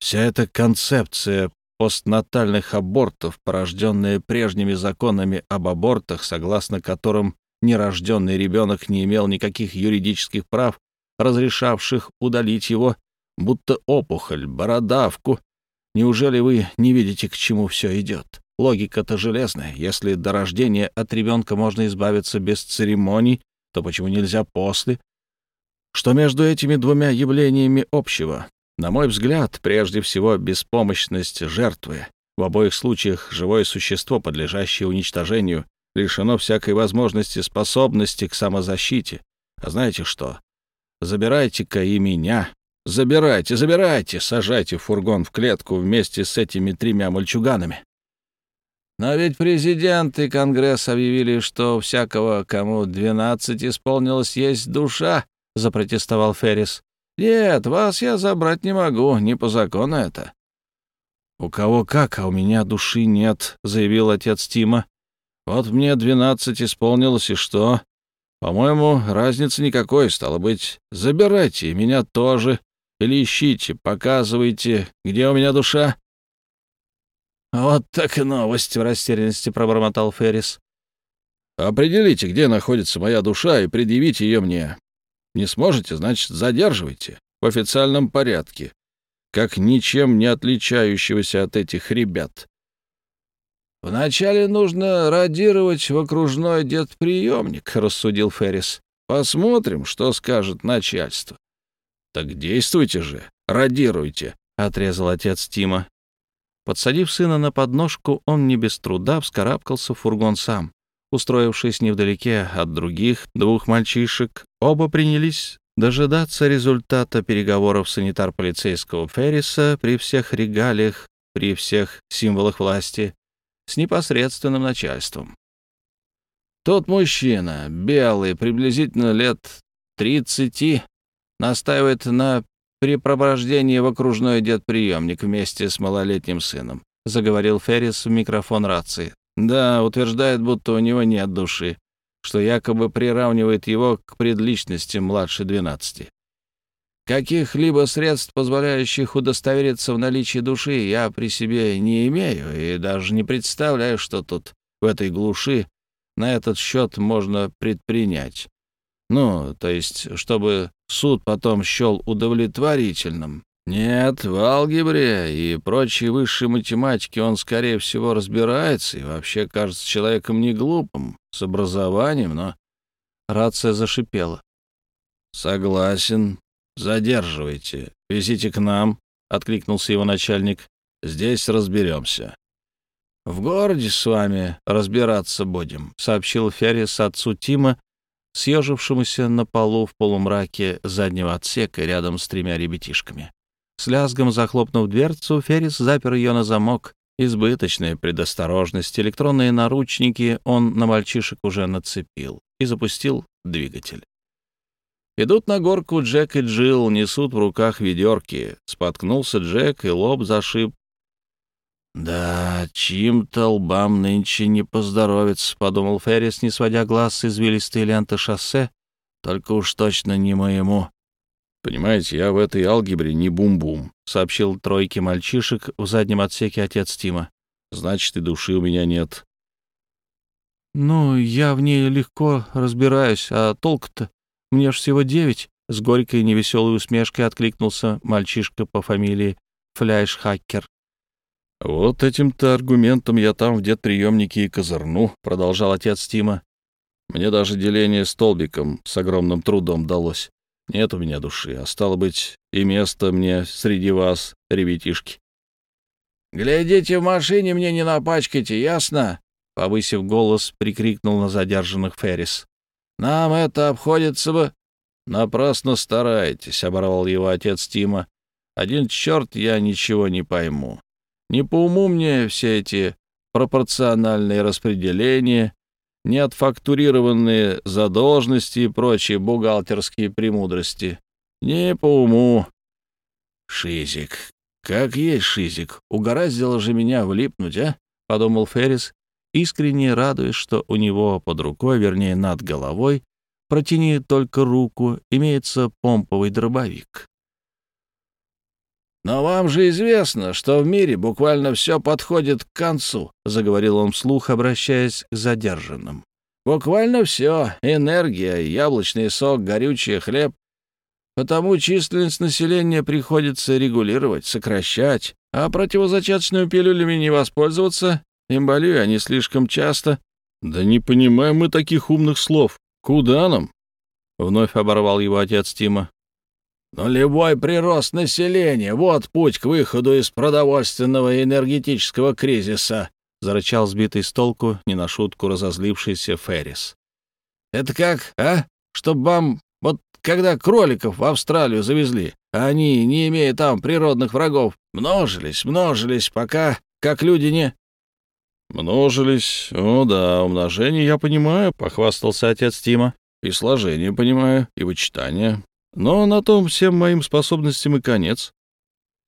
Вся эта концепция постнатальных абортов, порожденная прежними законами об абортах, согласно которым нерожденный ребенок не имел никаких юридических прав, разрешавших удалить его, будто опухоль, бородавку. Неужели вы не видите, к чему все идет? Логика-то железная. Если до рождения от ребенка можно избавиться без церемоний, то почему нельзя после? Что между этими двумя явлениями общего? На мой взгляд, прежде всего, беспомощность жертвы. В обоих случаях живое существо, подлежащее уничтожению, лишено всякой возможности способности к самозащите. А знаете что? Забирайте-ка и меня. Забирайте, забирайте, сажайте фургон в клетку вместе с этими тремя мальчуганами. Но ведь президент и Конгресс объявили, что всякого, кому двенадцать исполнилось, есть душа, — запротестовал Феррис. «Нет, вас я забрать не могу, не по закону это». «У кого как, а у меня души нет», — заявил отец Тима. «Вот мне двенадцать исполнилось, и что? По-моему, разницы никакой, стало быть. Забирайте, меня тоже. Или ищите, показывайте, где у меня душа?» «Вот так и новость!» — в растерянности пробормотал Феррис. «Определите, где находится моя душа, и предъявите ее мне. Не сможете, значит, задерживайте в официальном порядке, как ничем не отличающегося от этих ребят». «Вначале нужно радировать в окружной дедприемник», — рассудил Феррис. «Посмотрим, что скажет начальство». «Так действуйте же, радируйте», — отрезал отец Тима. Подсадив сына на подножку, он не без труда вскарабкался в фургон сам. Устроившись невдалеке от других двух мальчишек, оба принялись дожидаться результата переговоров санитар-полицейского Ферриса при всех регалиях, при всех символах власти, с непосредственным начальством. Тот мужчина, белый, приблизительно лет тридцати, настаивает на при в окружной дедприемник вместе с малолетним сыном», — заговорил Феррис в микрофон рации. «Да, утверждает, будто у него нет души, что якобы приравнивает его к предличности младше 12. Каких-либо средств, позволяющих удостовериться в наличии души, я при себе не имею и даже не представляю, что тут, в этой глуши, на этот счет можно предпринять. Ну, то есть, чтобы суд потом счел удовлетворительным. Нет, в алгебре и прочей высшей математике он, скорее всего, разбирается и вообще кажется человеком не глупым, с образованием, но... Рация зашипела. «Согласен. Задерживайте. Везите к нам», — откликнулся его начальник. «Здесь разберемся». «В городе с вами разбираться будем», — сообщил Феррис отцу Тима, съежившемуся на полу в полумраке заднего отсека рядом с тремя ребятишками. С лязгом захлопнув дверцу, Феррис запер ее на замок. Избыточная предосторожность, электронные наручники он на мальчишек уже нацепил и запустил двигатель. Идут на горку Джек и Джилл, несут в руках ведерки. Споткнулся Джек, и лоб зашиб «Да, чьим-то лбам нынче не поздоровится», — подумал Феррис, не сводя глаз с извилистой ленты шоссе, «только уж точно не моему». «Понимаете, я в этой алгебре не бум-бум», — сообщил тройке мальчишек в заднем отсеке отец Тима. «Значит, и души у меня нет». «Ну, я в ней легко разбираюсь, а толк-то? Мне ж всего девять», — с горькой невеселой усмешкой откликнулся мальчишка по фамилии Фляйш-Хакер. «Вот этим-то аргументом я там в дедприемнике и козырну», — продолжал отец Тима. «Мне даже деление столбиком с огромным трудом далось. Нет у меня души, а стало быть, и место мне среди вас, ребятишки». «Глядите в машине, мне не напачкайте, ясно?» Повысив голос, прикрикнул на задержанных Феррис. «Нам это обходится бы...» «Напрасно стараетесь», — оборвал его отец Тима. «Один черт я ничего не пойму. Не по уму мне все эти пропорциональные распределения, неотфактурированные задолженности и прочие бухгалтерские премудрости. Не по уму. Шизик. Как есть шизик. Угораздило же меня влипнуть, а? — подумал Феррис, искренне радуясь, что у него под рукой, вернее, над головой, протяни только руку, имеется помповый дробовик. «Но вам же известно, что в мире буквально все подходит к концу», — заговорил он вслух, обращаясь к задержанным. «Буквально все — энергия, яблочный сок, горючий хлеб. Потому численность населения приходится регулировать, сокращать, а противозачаточными пилюлями не воспользоваться, им болею они слишком часто». «Да не понимаем мы таких умных слов. Куда нам?» — вновь оборвал его отец Тима. Нулевой прирост населения — вот путь к выходу из продовольственного и энергетического кризиса», — зарычал сбитый с толку, не на шутку разозлившийся Феррис. «Это как, а? Чтоб вам, вот когда кроликов в Австралию завезли, они, не имея там природных врагов, множились, множились, пока, как люди не...» «Множились, о да, умножение я понимаю», — похвастался отец Тима. «И сложение понимаю, и вычитание, но на том всем моим способностям и конец.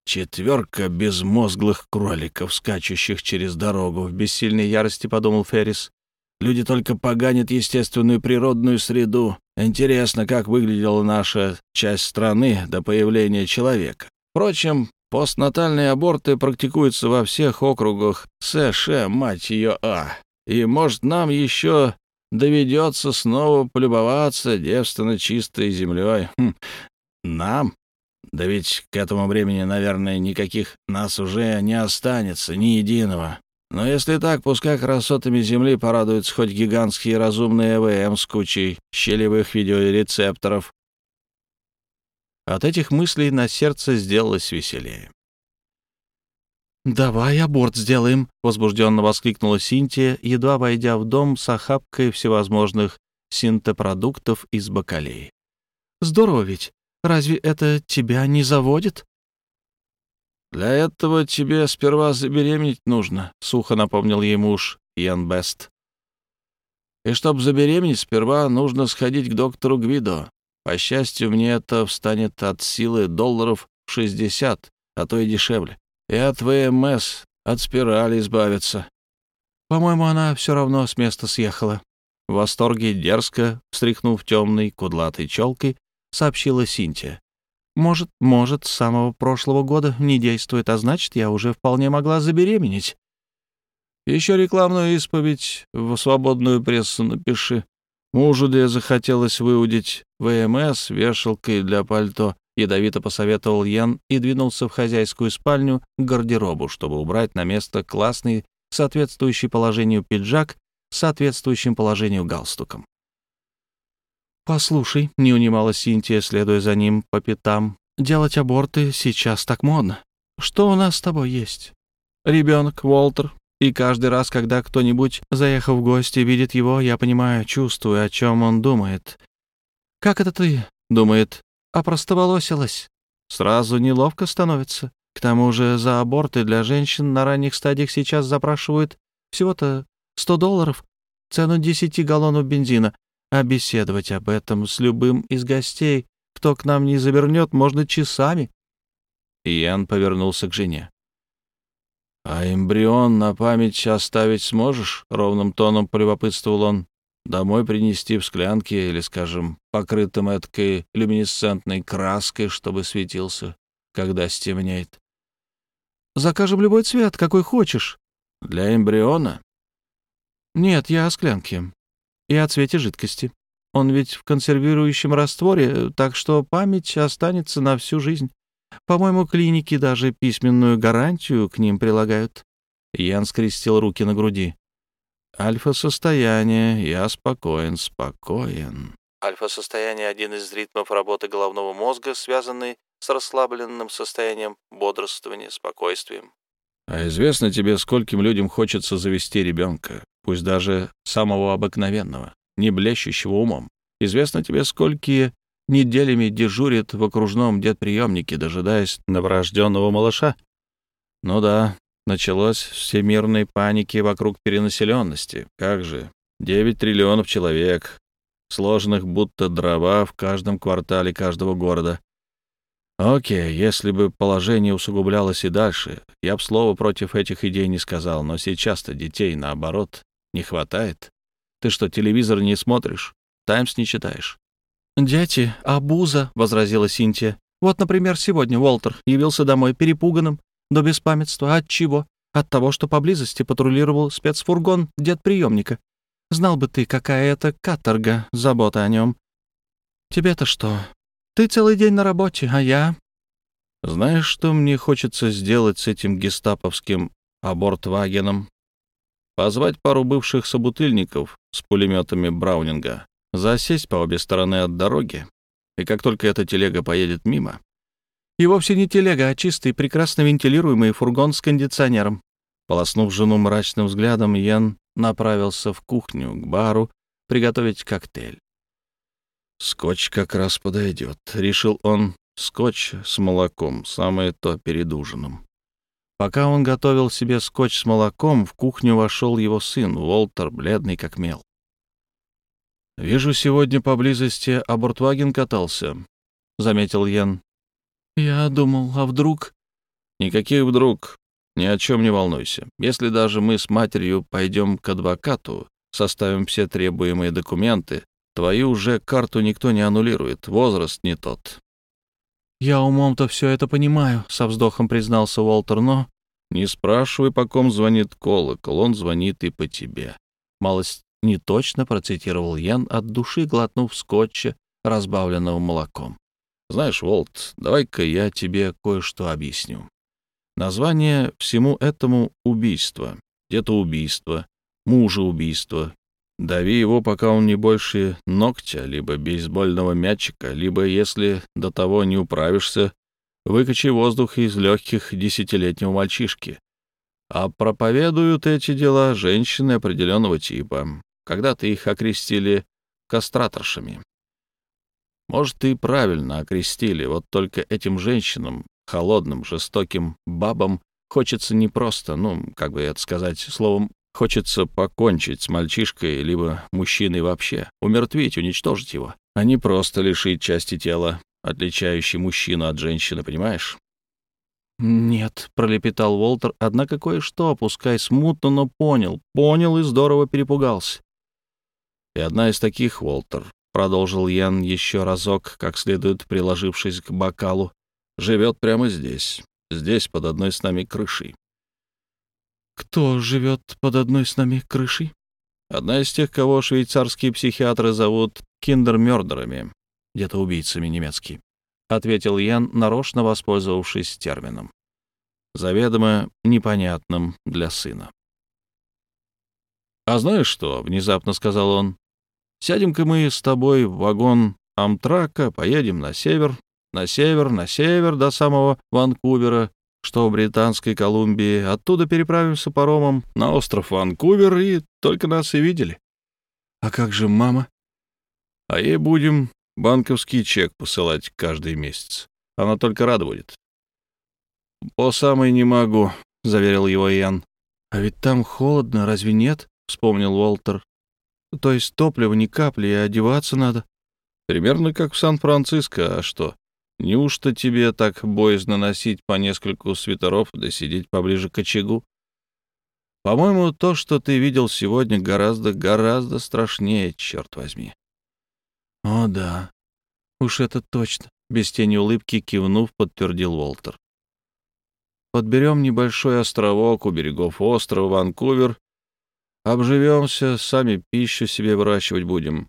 «Четверка безмозглых кроликов, скачущих через дорогу», — в бессильной ярости подумал Феррис. «Люди только поганят естественную природную среду, Интересно, как выглядела наша часть страны до появления человека. Впрочем, постнатальные аборты практикуются во всех округах США, мать ее, а. И, может, нам еще доведется снова полюбоваться девственно чистой землей. Хм, нам? Да ведь к этому времени, наверное, никаких нас уже не останется, ни единого. Но если так, пускай красотами Земли порадуются хоть гигантские разумные ЭВМ с кучей щелевых видеорецепторов. От этих мыслей на сердце сделалось веселее. «Давай аборт сделаем», — возбужденно воскликнула Синтия, едва войдя в дом с охапкой всевозможных синтопродуктов из бакалеи. «Здорово ведь. Разве это тебя не заводит?» «Для этого тебе сперва забеременеть нужно», — сухо напомнил ей муж Ян Бест. «И чтобы забеременеть, сперва нужно сходить к доктору Гвидо. По счастью, мне это встанет от силы долларов 60, а то и дешевле. И от ВМС, от спирали избавиться». «По-моему, она все равно с места съехала». В восторге дерзко, встряхнув темной кудлатой челкой, сообщила Синтия. Может, может, с самого прошлого года не действует, а значит, я уже вполне могла забеременеть. Еще рекламную исповедь в свободную прессу напиши. Мужу Де захотелось выудить ВМС вешалкой для пальто. Ядовито посоветовал Ян и двинулся в хозяйскую спальню к гардеробу, чтобы убрать на место классный, соответствующий положению пиджак соответствующим положению галстуком. «Послушай», — не унималась Синтия, следуя за ним по пятам, — «делать аборты сейчас так модно. Что у нас с тобой есть? Ребенок, Уолтер, и каждый раз, когда кто-нибудь, заехав в гости, видит его, я понимаю, чувствую, о чем он думает. Как это ты, думает, опростоволосилась? Сразу неловко становится. К тому же за аборты для женщин на ранних стадиях сейчас запрашивают всего-то 100 долларов, цену 10 галлонов бензина, а беседовать об этом с любым из гостей, кто к нам не завернет, можно часами. Иэн повернулся к жене. «А эмбрион на память оставить сможешь?» — ровным тоном полюбопытствовал он. «Домой принести в склянке или, скажем, покрытым эткой люминесцентной краской, чтобы светился, когда стемнеет?» «Закажем любой цвет, какой хочешь». «Для эмбриона?» «Нет, я о склянке и о цвете жидкости. Он ведь в консервирующем растворе, так что память останется на всю жизнь. По-моему, клиники даже письменную гарантию к ним прилагают». Ян скрестил руки на груди. «Альфа-состояние. Я спокоен, спокоен». Альфа-состояние — один из ритмов работы головного мозга, связанный с расслабленным состоянием бодрствования, спокойствием. «А известно тебе, скольким людям хочется завести ребенка? пусть даже самого обыкновенного, не блещущего умом. Известно тебе, сколькие неделями дежурит в окружном дедприемнике, дожидаясь новорожденного малыша? Ну да, началось всемирной паники вокруг перенаселенности. Как же, 9 триллионов человек, сложенных будто дрова в каждом квартале каждого города. Окей, если бы положение усугублялось и дальше, я б слова против этих идей не сказал, но сейчас-то детей, наоборот, не хватает. Ты что, телевизор не смотришь? Таймс не читаешь?» «Дети, абуза», — возразила Синтия. «Вот, например, сегодня Уолтер явился домой перепуганным до беспамятства. От чего? От того, что поблизости патрулировал спецфургон дед-приемника. Знал бы ты, какая это каторга, забота о нем. Тебе-то что? Ты целый день на работе, а я...» «Знаешь, что мне хочется сделать с этим гестаповским абортвагеном?» позвать пару бывших собутыльников с пулеметами Браунинга, засесть по обе стороны от дороги, и как только эта телега поедет мимо... И вовсе не телега, а чистый, прекрасно вентилируемый фургон с кондиционером. Полоснув жену мрачным взглядом, Ян направился в кухню, к бару, приготовить коктейль. «Скотч как раз подойдет», — решил он. «Скотч с молоком, самое то перед ужином». Пока он готовил себе скотч с молоком, в кухню вошел его сын, Уолтер, бледный как мел. «Вижу, сегодня поблизости Абортваген катался», — заметил Ян. «Я думал, а вдруг...» «Никаких вдруг. Ни о чем не волнуйся. Если даже мы с матерью пойдем к адвокату, составим все требуемые документы, Твою уже карту никто не аннулирует, возраст не тот. «Я умом-то все это понимаю», — со вздохом признался Уолтер, но... «Не спрашивай, по ком звонит колокол, он звонит и по тебе». Малость неточно процитировал Ян от души, глотнув скотча, разбавленного молоком. «Знаешь, Волт, давай-ка я тебе кое-что объясню. Название всему этому — убийство. Где-то убийство, мужа убийство, Дави его, пока он не больше ногтя, либо бейсбольного мячика, либо, если до того не управишься, выкачи воздух из легких десятилетнего мальчишки. А проповедуют эти дела женщины определенного типа. Когда-то их окрестили кастраторшами. Может, и правильно окрестили, вот только этим женщинам, холодным, жестоким бабам, хочется не просто, ну, как бы это сказать, словом, Хочется покончить с мальчишкой, либо мужчиной вообще, умертвить, уничтожить его, а не просто лишить части тела, отличающей мужчину от женщины, понимаешь? «Нет», — пролепетал Уолтер, однако кое-что, пускай смутно, но понял, понял и здорово перепугался. «И одна из таких, Уолтер», — продолжил Ян еще разок, как следует приложившись к бокалу, — «живет прямо здесь, здесь, под одной с нами крышей. «Кто живет под одной с нами крышей?» «Одна из тех, кого швейцарские психиатры зовут киндермёрдерами, где-то убийцами немецкий», — ответил Ян, нарочно воспользовавшись термином. Заведомо непонятным для сына. «А знаешь что?» — внезапно сказал он. «Сядем-ка мы с тобой в вагон Амтрака, поедем на север, на север, на север до самого Ванкувера, что в Британской Колумбии. Оттуда переправимся паромом на остров Ванкувер, и только нас и видели. А как же мама? А ей будем банковский чек посылать каждый месяц. Она только рада будет. «По самой не могу», — заверил его Ян. «А ведь там холодно, разве нет?» — вспомнил Уолтер. «То есть топлива ни капли, и одеваться надо». «Примерно как в Сан-Франциско, а что? Неужто тебе так боязно носить по нескольку свитеров да сидеть поближе к очагу? По-моему, то, что ты видел сегодня, гораздо-гораздо страшнее, черт возьми. — О, да, уж это точно, — без тени улыбки кивнув, подтвердил Уолтер. — Подберем небольшой островок у берегов острова Ванкувер, обживемся, сами пищу себе выращивать будем.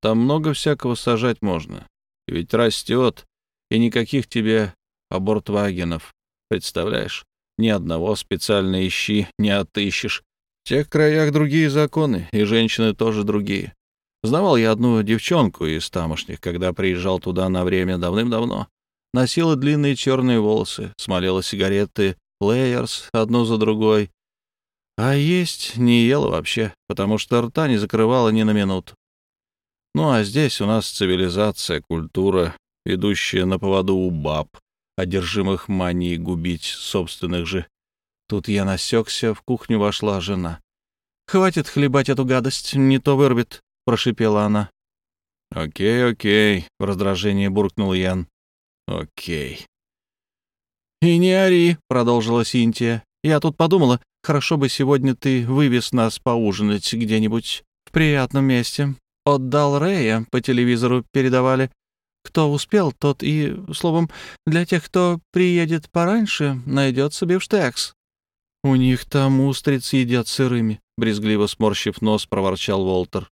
Там много всякого сажать можно. Ведь растет, и никаких тебе абортвагенов, представляешь? Ни одного специально ищи, не отыщешь. В тех краях другие законы, и женщины тоже другие. Знавал я одну девчонку из тамошних, когда приезжал туда на время давным-давно. Носила длинные черные волосы, смолела сигареты «Плеерс» одну за другой. А есть не ела вообще, потому что рта не закрывала ни на минуту. Ну а здесь у нас цивилизация, культура, идущая на поводу у баб, одержимых манией губить собственных же. Тут я насекся, в кухню вошла жена. «Хватит хлебать эту гадость, не то вырвет», — прошипела она. «Окей, окей», — в раздражении буркнул Ян. «Окей». «И не ори», — продолжила Синтия. «Я тут подумала, хорошо бы сегодня ты вывез нас поужинать где-нибудь в приятном месте. Отдал Рэя, по телевизору передавали. Кто успел, тот и, словом, для тех, кто приедет пораньше, найдется бифштекс. У них там устриц едят сырыми, брезгливо сморщив нос, проворчал Волтер.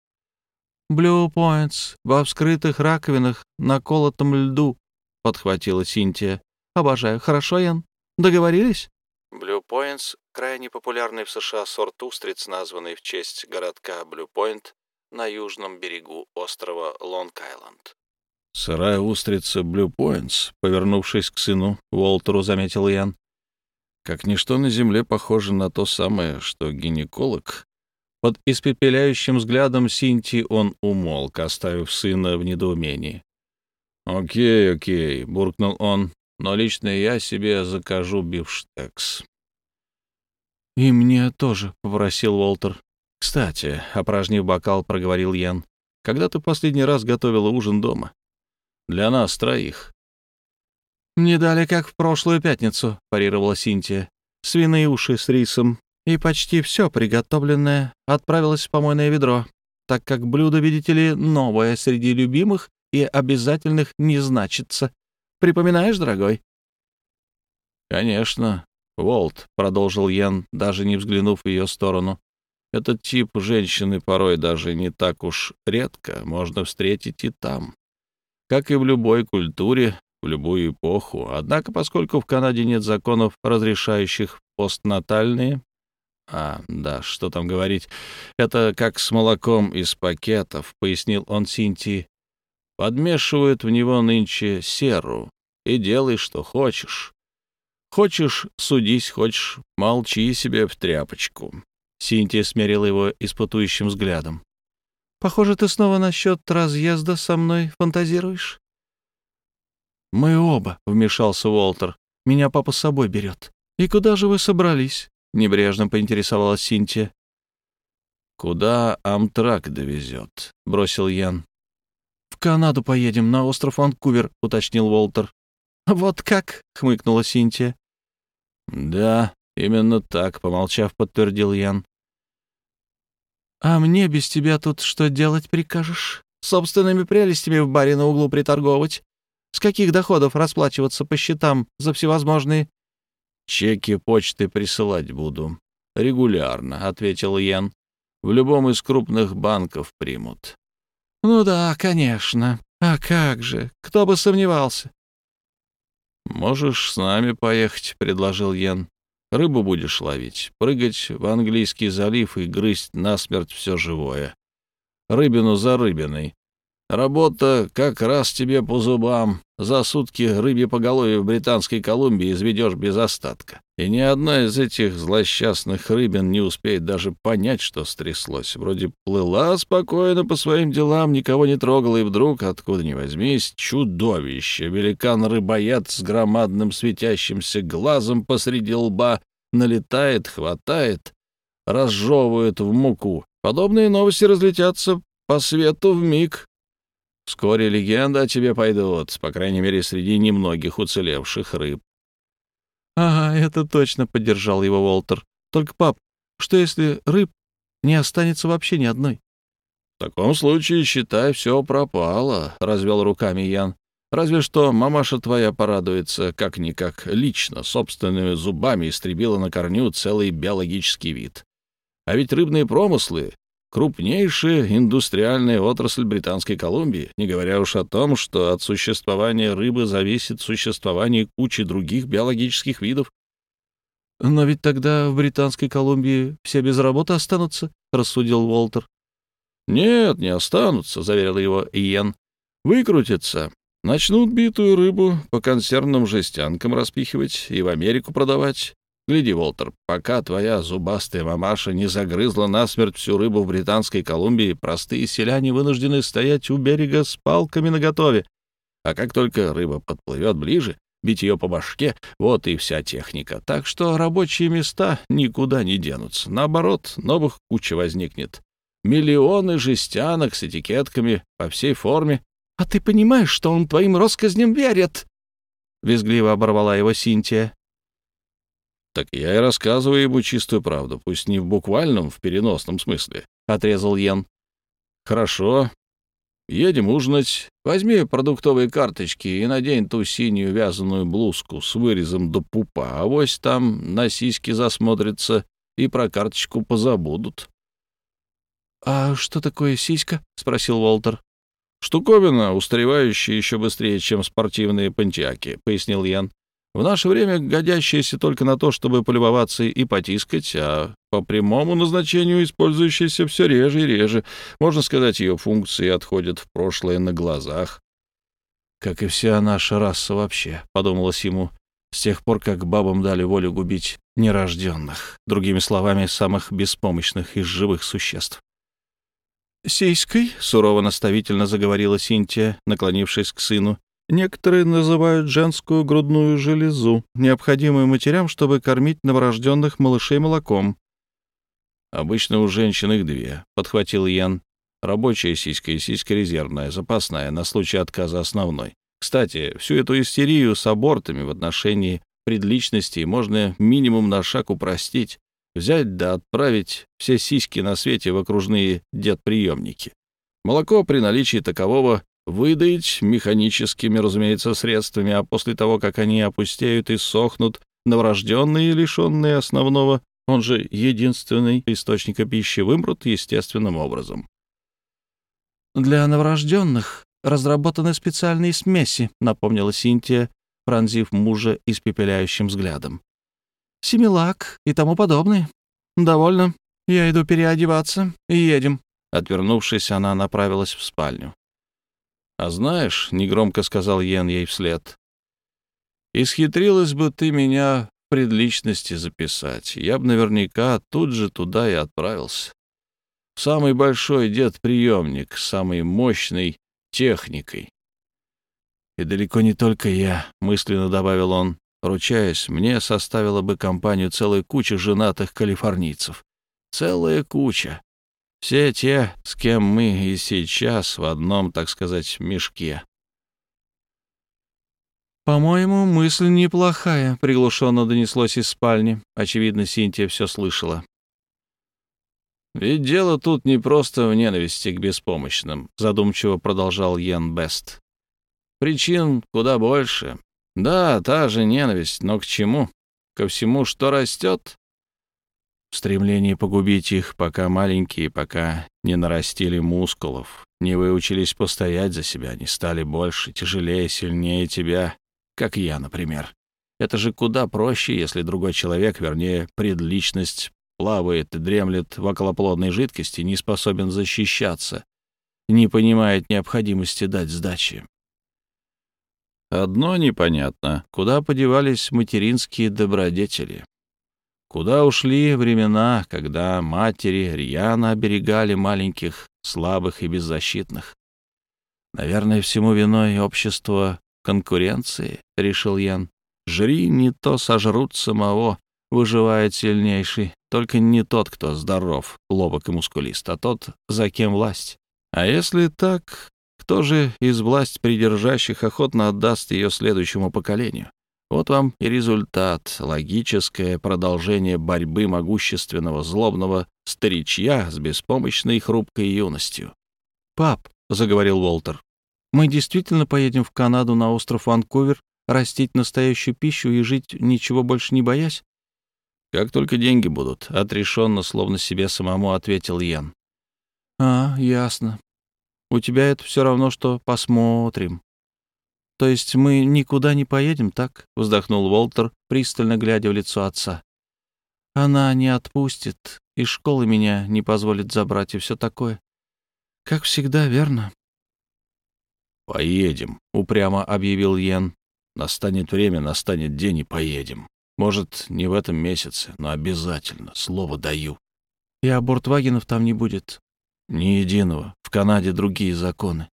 «Блю Пойнтс во вскрытых раковинах на колотом льду», — подхватила Синтия. «Обожаю. Хорошо, Ян? Договорились?» Блю Пойнтс — крайне популярный в США сорт устриц, названный в честь городка Блю Пойнт на южном берегу острова Лонг-Айленд. «Сырая устрица Блю Пойнтс», — повернувшись к сыну, Уолтеру заметил Ян. «Как ничто на земле похоже на то самое, что гинеколог». Под испепеляющим взглядом Синти он умолк, оставив сына в недоумении. «Окей, окей», — буркнул он, — «но лично я себе закажу бифштекс». «И мне тоже», — попросил Уолтер. «Кстати», — опражнив бокал, проговорил Ян, — «когда ты последний раз готовила ужин дома?» Для нас троих. «Не дали, как в прошлую пятницу», — парировала Синтия. «Свиные уши с рисом. И почти все приготовленное отправилось в помойное ведро. так как блюдо, видите ли, новое среди любимых и обязательных не значится. Припоминаешь, дорогой?» «Конечно, Волт», — продолжил Ян, даже не взглянув в ее сторону. «Этот тип женщины порой даже не так уж редко можно встретить и там. Как и в любой культуре, в любую эпоху. Однако, поскольку в Канаде нет законов, разрешающих постнатальные, а, да, что там говорить, это как с молоком из пакетов, пояснил он Синтии. Подмешивают в него нынче серу и делай, что хочешь. Хочешь — судись, хочешь — молчи себе в тряпочку. Синтия смерила его испытующим взглядом. «Похоже, ты снова насчет разъезда со мной фантазируешь?» «Мы оба», — вмешался Уолтер. «Меня папа с собой берет». «И куда же вы собрались?» — небрежно поинтересовалась Синтия. «Куда Амтрак довезет?» — бросил Ян. «В Канаду поедем, на остров Ванкувер», — уточнил Уолтер. «Вот как?» — хмыкнула Синтия. «Да, именно так», — помолчав, подтвердил Ян. «А мне без тебя тут что делать прикажешь? Собственными прелестями в баре на углу приторговать? С каких доходов расплачиваться по счетам за всевозможные...» «Чеки почты присылать буду. Регулярно», — ответил Ян. «В любом из крупных банков примут». «Ну да, конечно. А как же? Кто бы сомневался?» «Можешь с нами поехать», — предложил Ян. «Рыбу будешь ловить, прыгать в английский залив и грызть насмерть все живое. Рыбину за рыбиной. Работа как раз тебе по зубам. За сутки рыбье поголовье в Британской Колумбии изведешь без остатка. И ни одна из этих злосчастных рыбин не успеет даже понять, что стряслось. Вроде плыла спокойно по своим делам, никого не трогала, и вдруг, откуда ни возьмись, чудовище, великан-рыбоед с громадным светящимся глазом посреди лба, налетает, хватает, разжевывает в муку. Подобные новости разлетятся по свету в миг, Вскоре легенды о тебе пойдут, по крайней мере, среди немногих уцелевших рыб. — Ага, это точно, — поддержал его Уолтер. — Только, пап, что если рыб не останется вообще ни одной? — В таком случае, считай, все пропало, — развел руками Ян. — Разве что мамаша твоя порадуется, как-никак лично, собственными зубами истребила на корню целый биологический вид. А ведь рыбные промыслы крупнейшая индустриальная отрасль Британской Колумбии, не говоря уж о том, что от существования рыбы зависит существование кучи других биологических видов. «Но ведь тогда в Британской Колумбии все без работы останутся», — рассудил Уолтер. «Нет, не останутся», — заверил его Иен. «Выкрутятся. Начнут битую рыбу по консервным жестянкам распихивать и в Америку продавать. Гляди, Волтер, пока твоя зубастая мамаша не загрызла насмерть всю рыбу в Британской Колумбии, простые селяне вынуждены стоять у берега с палками наготове. А как только рыба подплывет ближе, бить ее по башке — вот и вся техника. Так что рабочие места никуда не денутся. Наоборот, новых куча возникнет. Миллионы жестянок с этикетками по всей форме. — А ты понимаешь, что он твоим россказням верит? — визгливо оборвала его Синтия. «Так я и рассказываю ему чистую правду, пусть не в буквальном, в переносном смысле», — отрезал Йен. «Хорошо. Едем ужинать. Возьми продуктовые карточки и надень ту синюю вязаную блузку с вырезом до пупа. Авось там на сиськи засмотрятся и про карточку позабудут». «А что такое сиська?» — спросил Уолтер. «Штуковина, устаревающая еще быстрее, чем спортивные пантиаки», — пояснил Ян. В наше время годящаяся только на то, чтобы полюбоваться и потискать, а по прямому назначению использующаяся все реже и реже. Можно сказать, ее функции отходят в прошлое на глазах. «Как и вся наша раса вообще», — подумалось ему, с тех пор, как бабам дали волю губить нерожденных, другими словами, самых беспомощных из живых существ. «Сиськой?» — сурово наставительно заговорила Синтия, наклонившись к сыну. Некоторые называют женскую грудную железу, необходимую матерям, чтобы кормить новорожденных малышей молоком. «Обычно у женщин их две», — подхватил Ян. «Рабочая сиська и сиська резервная, запасная, на случай отказа основной. Кстати, всю эту истерию с абортами в отношении предличности можно минимум на шаг упростить. Взять да отправить все сиськи на свете в окружные дедприемники. Молоко при наличии такового выдать механическими, разумеется, средствами, а после того, как они опустеют и сохнут, новорожденные, лишенные основного, он же единственный источника пищи, вымрут естественным образом. «Для новорожденных разработаны специальные смеси», — напомнила Синтия, пронзив мужа испепеляющим взглядом. «Семилак и тому подобное. Довольно. Я иду переодеваться и едем». Отвернувшись, она направилась в спальню. «А знаешь», — негромко сказал Йен ей вслед, — «исхитрилась бы ты меня в предличности записать. Я бы наверняка тут же туда и отправился. Самый большой дед-приемник с самой мощной техникой. И далеко не только я, — мысленно добавил он, ручаясь, мне составила бы компанию целая куча женатых калифорнийцев. Целая куча. Все те, с кем мы и сейчас в одном, так сказать, мешке. «По-моему, мысль неплохая», — приглушенно донеслось из спальни. Очевидно, Синтия все слышала. «Ведь дело тут не просто в ненависти к беспомощным», — задумчиво продолжал Йен Бест. «Причин куда больше. Да, та же ненависть, но к чему? Ко всему, что растет?» В стремлении погубить их, пока маленькие, пока не нарастили мускулов, не выучились постоять за себя, не стали больше, тяжелее, сильнее тебя, как я, например. Это же куда проще, если другой человек, вернее, предличность, плавает и дремлет в околоплодной жидкости, не способен защищаться, не понимает необходимости дать сдачи. Одно непонятно, куда подевались материнские добродетели. Куда ушли времена, когда матери рьяно оберегали маленьких, слабых и беззащитных? Наверное, всему виной общество конкуренции, — решил Ян. Жри не то сожрут самого, выживает сильнейший, только не тот, кто здоров, лобок и мускулист, а тот, за кем власть. А если так, кто же из власть придержащих охотно отдаст ее следующему поколению? Вот вам и результат, логическое продолжение борьбы могущественного злобного старичья с беспомощной хрупкой юностью. «Пап», — заговорил Уолтер, — «мы действительно поедем в Канаду на остров Ванкувер, растить настоящую пищу и жить, ничего больше не боясь?» «Как только деньги будут», — отрешенно, словно себе самому ответил Ян. «А, ясно. У тебя это все равно, что посмотрим». «То есть мы никуда не поедем, так?» — вздохнул Уолтер, пристально глядя в лицо отца. «Она не отпустит, и школы меня не позволит забрать, и все такое. Как всегда, верно?» «Поедем», — упрямо объявил Йен. «Настанет время, настанет день, и поедем». Может, не в этом месяце, но обязательно, слово даю. И абортвагенов там не будет. Ни единого. В Канаде другие законы.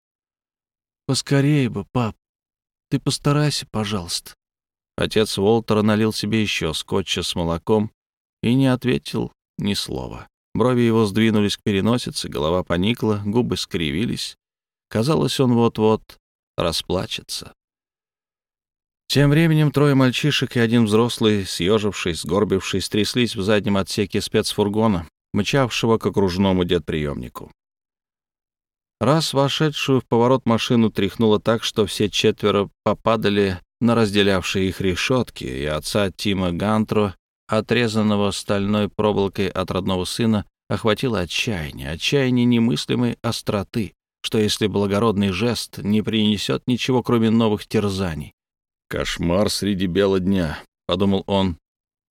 Поскорее бы, пап. Ты постарайся, пожалуйста. Отец Уолтера налил себе еще скотча с молоком и не ответил ни слова. Брови его сдвинулись к переносице, голова поникла, губы скривились. Казалось, он вот-вот расплачется. Тем временем трое мальчишек и один взрослый, съежившись, сгорбившись, тряслись в заднем отсеке спецфургона, мчавшего к окружному дедприемнику. Раз вошедшую в поворот машину тряхнуло так, что все четверо попадали на разделявшие их решетки, и отца Тима Гантро, отрезанного стальной проволокой от родного сына, охватило отчаяние, отчаяние немыслимой остроты, что если благородный жест не принесет ничего, кроме новых терзаний, «Кошмар среди бела дня», — подумал он.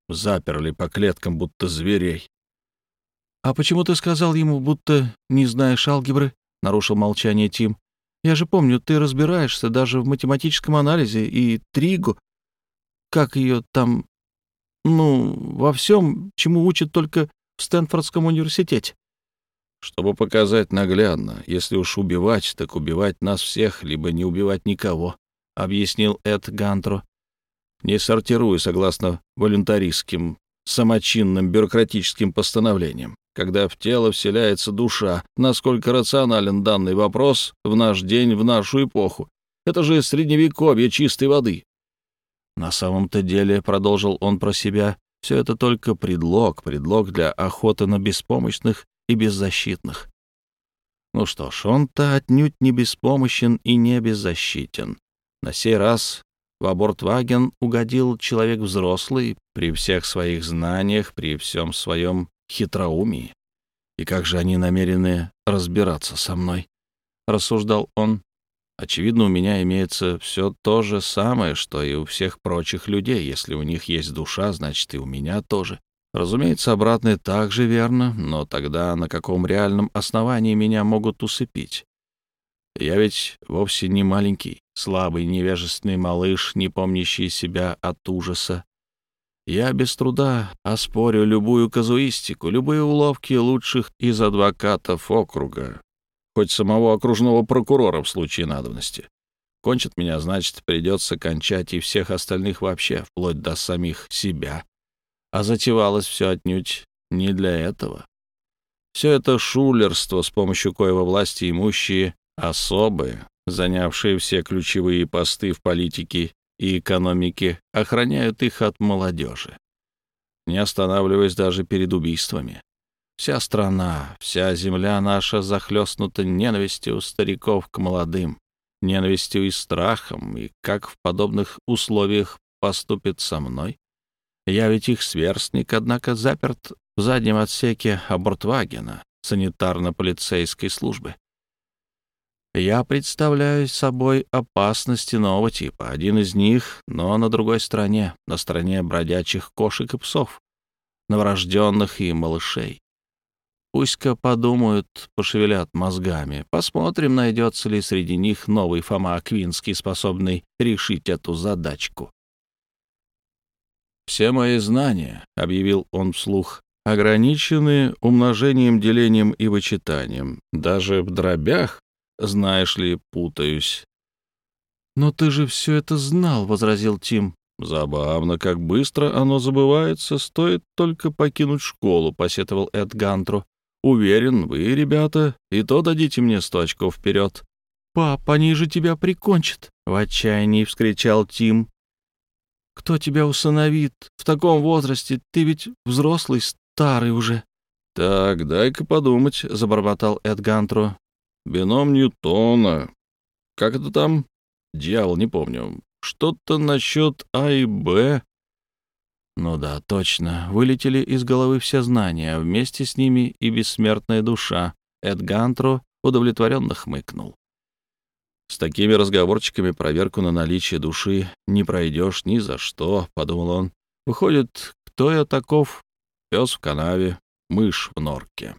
Заперли по клеткам, будто зверей. «А почему ты сказал ему, будто не знаешь алгебры?» — нарушил молчание Тим. «Я же помню, ты разбираешься даже в математическом анализе и тригу. Как ее там... Ну, во всем, чему учат только в Стэнфордском университете». «Чтобы показать наглядно, если уж убивать, так убивать нас всех, либо не убивать никого», — объяснил Эд Гантро. «Не сортирую согласно волюнтаристским, самочинным бюрократическим постановлениям. Когда в тело вселяется душа, насколько рационален данный вопрос в наш день, в нашу эпоху? Это же средневековье чистой воды». На самом-то деле, — продолжил он про себя, Все это только предлог, предлог для охоты на беспомощных и беззащитных. Ну что ж, он-то отнюдь не беспомощен и не беззащитен. На сей раз в абортваген угодил человек взрослый при всех своих знаниях, при всем своем хитроумии. И как же они намерены разбираться со мной? Рассуждал он. Очевидно, у меня имеется все то же самое, что и у всех прочих людей. Если у них есть душа, значит, и у меня тоже. Разумеется, обратное также верно, но тогда на каком реальном основании меня могут усыпить? Я ведь вовсе не маленький, слабый, невежественный малыш, не помнящий себя от ужаса. Я без труда оспорю любую казуистику, любые уловки лучших из адвокатов округа, хоть самого окружного прокурора в случае надобности. Кончит меня, значит, придется кончать и всех остальных вообще, вплоть до самих себя. А затевалось все отнюдь не для этого. Все это шулерство, с помощью коего власти имущие особые, занявшие все ключевые посты в политике и экономике, охраняют их от молодежи, не останавливаясь даже перед убийствами. Вся страна, вся земля наша захлестнута ненавистью стариков к молодым, ненавистью и страхом, и как в подобных условиях поступит со мной? Я ведь их сверстник, однако заперт в заднем отсеке Абортвагена, санитарно-полицейской службы. Я представляю собой опасности нового типа. Один из них, но на другой стороне, на стороне бродячих кошек и псов, новорожденных и малышей. Пусть-ка подумают, пошевелят мозгами. Посмотрим, найдется ли среди них новый Фома Аквинский, способный решить эту задачку. «Все мои знания», — объявил он вслух, — «ограничены умножением, делением и вычитанием. Даже в дробях, знаешь ли, путаюсь». «Но ты же все это знал», — возразил Тим. «Забавно, как быстро оно забывается, стоит только покинуть школу», — посетовал Эд Гантру. Уверен, вы, ребята, и то дадите мне сто очков вперед. «Пап, они же тебя прикончат!» — в отчаянии вскричал Тим. «Кто тебя усыновит? В таком возрасте ты ведь взрослый, старый уже». «Так, дай-ка подумать», — забормотал Эд Гантро. «Бином Ньютона. Как это там? Дьявол, не помню. Что-то насчет А и Б. Ну да, точно. Вылетели из головы все знания, вместе с ними и бессмертная душа. Эд Гантро удовлетворенно хмыкнул. «С такими разговорчиками проверку на наличие души не пройдешь ни за что», — подумал он. «Выходит, кто я таков? Пес в канаве, мышь в норке».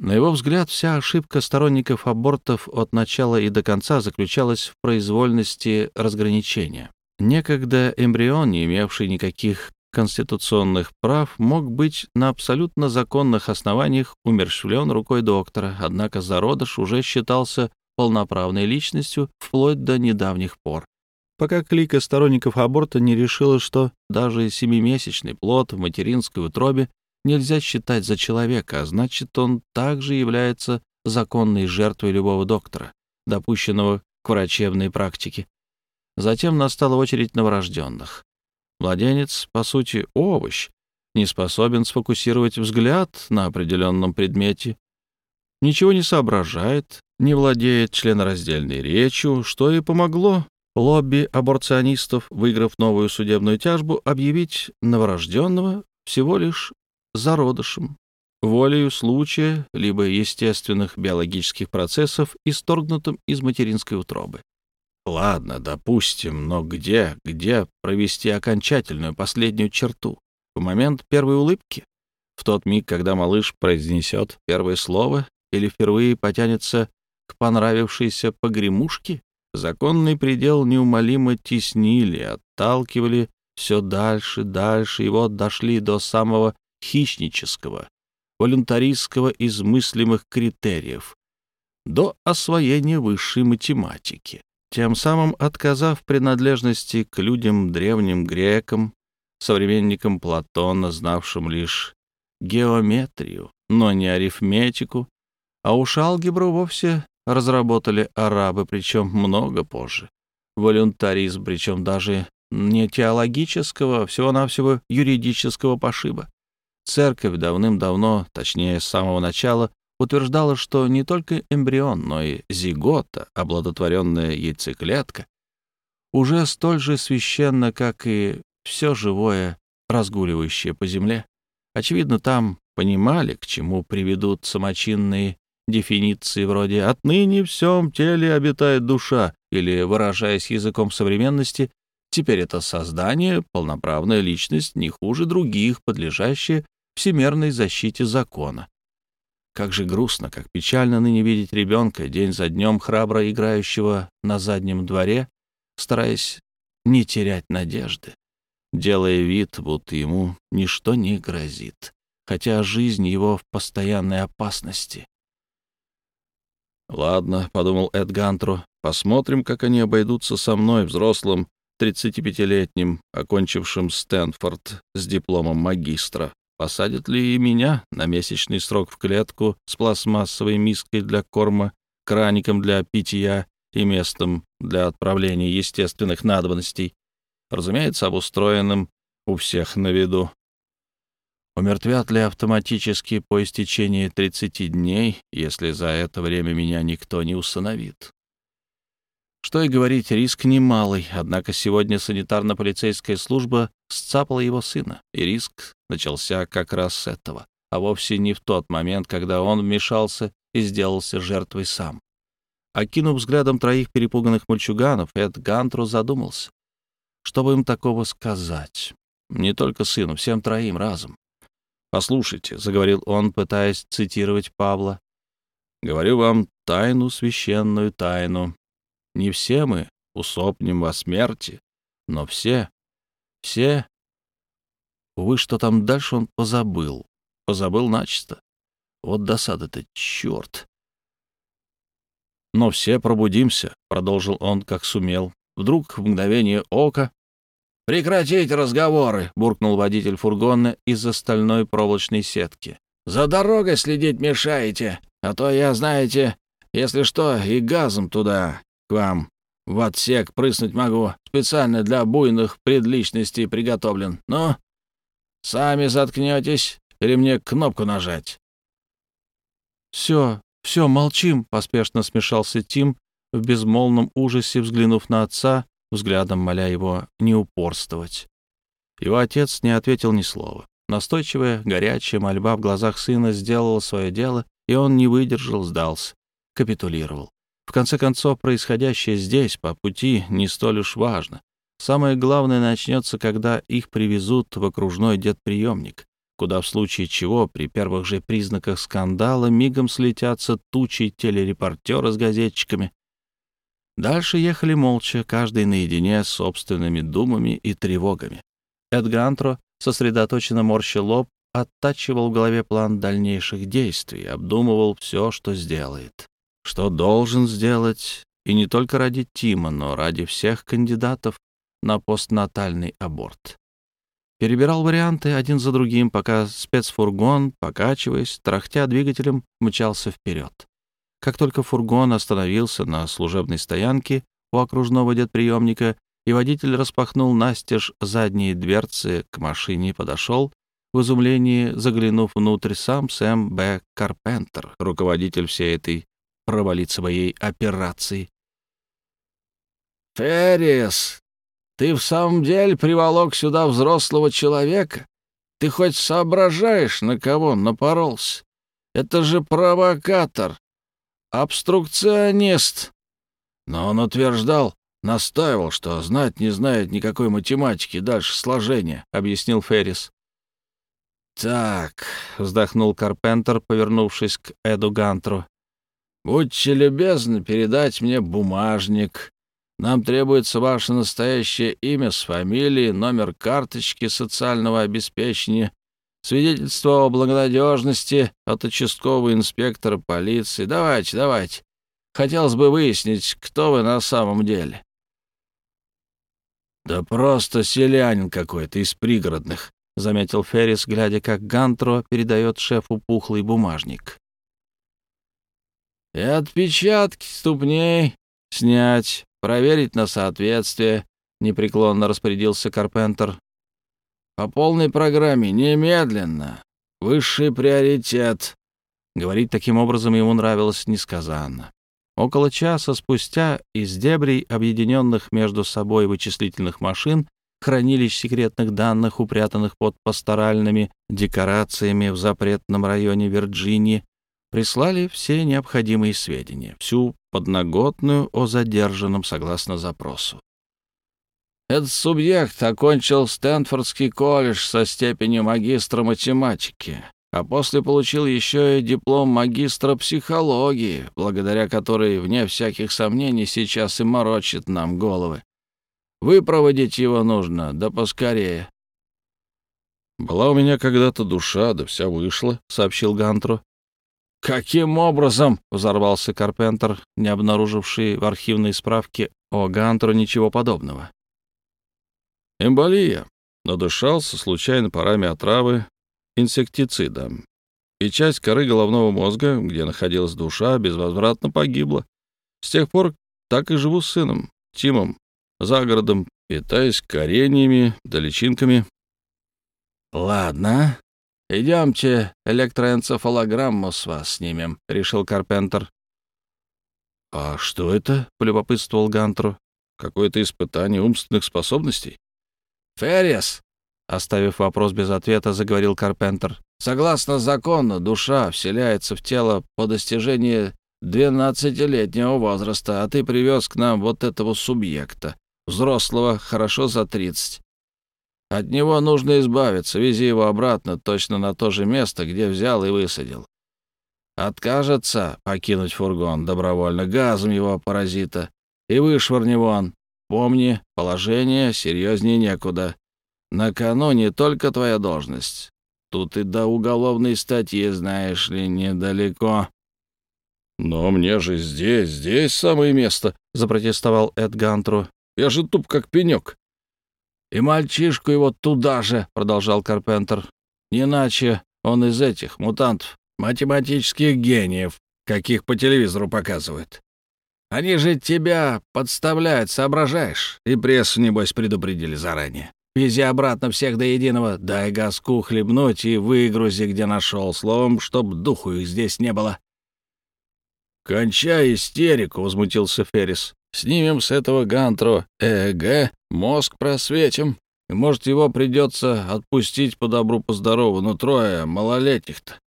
На его взгляд, вся ошибка сторонников абортов от начала и до конца заключалась в произвольности разграничения. Некогда эмбрион, не имевший никаких конституционных прав, мог быть на абсолютно законных основаниях умерщвлен рукой доктора, однако зародыш уже считался полноправной личностью вплоть до недавних пор, пока клика сторонников аборта не решила, что даже семимесячный плод в материнской утробе нельзя считать за человека, а значит, он также является законной жертвой любого доктора, допущенного к врачебной практике. Затем настала очередь новорожденных. Младенец, по сути, овощ, не способен сфокусировать взгляд на определенном предмете, ничего не соображает, не владеет членораздельной речью, что и помогло лобби аборционистов, выиграв новую судебную тяжбу, объявить новорожденного всего лишь зародышем, волею случая либо естественных биологических процессов, исторгнутым из материнской утробы. Ладно, допустим, но где, где провести окончательную последнюю черту? В момент первой улыбки? В тот миг, когда малыш произнесет первое слово или впервые потянется к понравившейся погремушке? Законный предел неумолимо теснили, отталкивали все дальше, дальше, и вот дошли до самого хищнического, волюнтаристского из мыслимых критериев, до освоения высшей математики тем самым отказав принадлежности к людям древним грекам, современникам Платона, знавшим лишь геометрию, но не арифметику, а уж алгебру вовсе разработали арабы, причем много позже. Волюнтаризм, причем даже не теологического, всего-навсего юридического пошиба. Церковь давным-давно, точнее, с самого начала, утверждала, что не только эмбрион, но и зигота, оплодотворенная яйцеклетка, уже столь же священно, как и все живое, разгуливающее по земле. Очевидно, там понимали, к чему приведут самочинные дефиниции вроде «отныне в всем теле обитает душа» или, выражаясь языком современности, «теперь это создание, полноправная личность, не хуже других, подлежащая всемерной защите закона». Как же грустно, как печально ныне видеть ребенка, день за днем храбро играющего на заднем дворе, стараясь не терять надежды, делая вид, будто ему ничто не грозит, хотя жизнь его в постоянной опасности. «Ладно», — подумал Эд Гантру, — «посмотрим, как они обойдутся со мной, взрослым, 35-летним, окончившим Стэнфорд с дипломом магистра. Посадят ли и меня на месячный срок в клетку с пластмассовой миской для корма, краником для питья и местом для отправления естественных надобностей, разумеется, обустроенным у всех на виду. Умертвят ли автоматически по истечении 30 дней, если за это время меня никто не установит? Что и говорить, риск немалый, однако сегодня санитарно-полицейская служба сцапала его сына, и риск начался как раз с этого, а вовсе не в тот момент, когда он вмешался и сделался жертвой сам. Окинув взглядом троих перепуганных мальчуганов, Эд Гантру задумался. Что бы им такого сказать? Не только сыну, всем троим разом. «Послушайте», — заговорил он, пытаясь цитировать Павла, — «говорю вам тайну, священную тайну. Не все мы усопнем во смерти, но все, все...» Увы, что там дальше он позабыл. Позабыл начисто. Вот досада-то, черт. «Но все пробудимся», — продолжил он, как сумел. Вдруг в мгновение ока «Прекратить разговоры!» — буркнул водитель фургона из-за стальной проволочной сетки. «За дорогой следить мешаете, а то я, знаете, если что, и газом туда, к вам, в отсек прыснуть могу. Специально для буйных предличностей приготовлен. Ну, сами заткнетесь или мне кнопку нажать?» «Все, все, молчим!» — поспешно смешался Тим, в безмолвном ужасе взглянув на отца, взглядом моля его не упорствовать. Его отец не ответил ни слова. Настойчивая, горячая мольба в глазах сына сделала свое дело, и он не выдержал, сдался, капитулировал. В конце концов, происходящее здесь, по пути, не столь уж важно. Самое главное начнется, когда их привезут в окружной дедприемник, куда в случае чего при первых же признаках скандала мигом слетятся тучи телерепортера с газетчиками, Дальше ехали молча, каждый наедине с собственными думами и тревогами. Эдгантро, сосредоточенно морщил лоб, оттачивал в голове план дальнейших действий, обдумывал все, что сделает. Что должен сделать, и не только ради Тима, но ради всех кандидатов на постнатальный аборт. Перебирал варианты один за другим, пока спецфургон, покачиваясь, трахтя двигателем, мчался вперед. Как только фургон остановился на служебной стоянке у окружного дедприемника, и водитель распахнул настежь задние дверцы к машине подошел, в изумлении заглянув внутрь сам Сэм Б. Карпентер, руководитель всей этой провалить своей операции. «Феррис, ты в самом деле приволок сюда взрослого человека? Ты хоть соображаешь, на кого напоролся? Это же провокатор, обструкционист. Но он утверждал, настаивал, что знать не знает никакой математики дальше сложения, объяснил Феррис. «Так», — вздохнул Карпентер, повернувшись к Эду Гантру, — «будьте любезны передать мне бумажник. Нам требуется ваше настоящее имя с фамилией, номер карточки социального обеспечения Свидетельство о благонадежности от участкового инспектора полиции. Давайте, давайте. Хотелось бы выяснить, кто вы на самом деле. «Да просто селянин какой-то из пригородных», — заметил Феррис, глядя, как Гантро передает шефу пухлый бумажник. «И отпечатки ступней снять, проверить на соответствие. — непреклонно распорядился Карпентер. «По полной программе, немедленно. Высший приоритет». Говорить таким образом ему нравилось несказанно. Около часа спустя из дебрей, объединенных между собой вычислительных машин, хранилищ секретных данных, упрятанных под пасторальными декорациями в запретном районе Вирджинии, прислали все необходимые сведения, всю подноготную о задержанном согласно запросу. Этот субъект окончил Стэнфордский колледж со степенью магистра математики, а после получил еще и диплом магистра психологии, благодаря которой, вне всяких сомнений, сейчас и морочит нам головы. Выпроводить его нужно, да поскорее. «Была у меня когда-то душа, да вся вышла», — сообщил Гантру. «Каким образом?» — взорвался Карпентер, не обнаруживший в архивной справке о Гантру ничего подобного. «Эмболия. Надышался случайно парами отравы инсектицида. И часть коры головного мозга, где находилась душа, безвозвратно погибла. С тех пор так и живу с сыном, Тимом, за городом, питаясь кореньями да личинками. «Ладно, идемте электроэнцефалограмму с вас снимем», — решил Карпентер. «А что это?» — полюбопытствовал Гантру. «Какое-то испытание умственных способностей?» «Феррис!» — оставив вопрос без ответа, заговорил Карпентер. «Согласно закону, душа вселяется в тело по достижении двенадцатилетнего возраста, а ты привез к нам вот этого субъекта взрослого, хорошо за 30. От него нужно избавиться, вези его обратно, точно на то же место, где взял и высадил. Откажется покинуть фургон добровольно газом его паразита и вышвырни вон. Помни, положение серьезнее некуда. На кону не только твоя должность. Тут и до уголовной статьи, знаешь ли, недалеко. «Но мне же здесь, здесь самое место», — запротестовал Эд Гантру. Я же туп как пенек. «И мальчишку его туда же», — продолжал Карпентер. «Не иначе он из этих мутантов, математических гениев, каких по телевизору показывают. Они же тебя подставляют, соображаешь? И прессу, небось, предупредили заранее. Вези обратно всех до единого, дай газку хлебнуть и выгрузи, где нашел, словом, чтоб духу их здесь не было». «Кончай истерику», — возмутился Феррис. Снимем с этого Гантро ЭЭГ, мозг просветим. Может, его придется отпустить по добру, по здорову, но трое малолетних-то.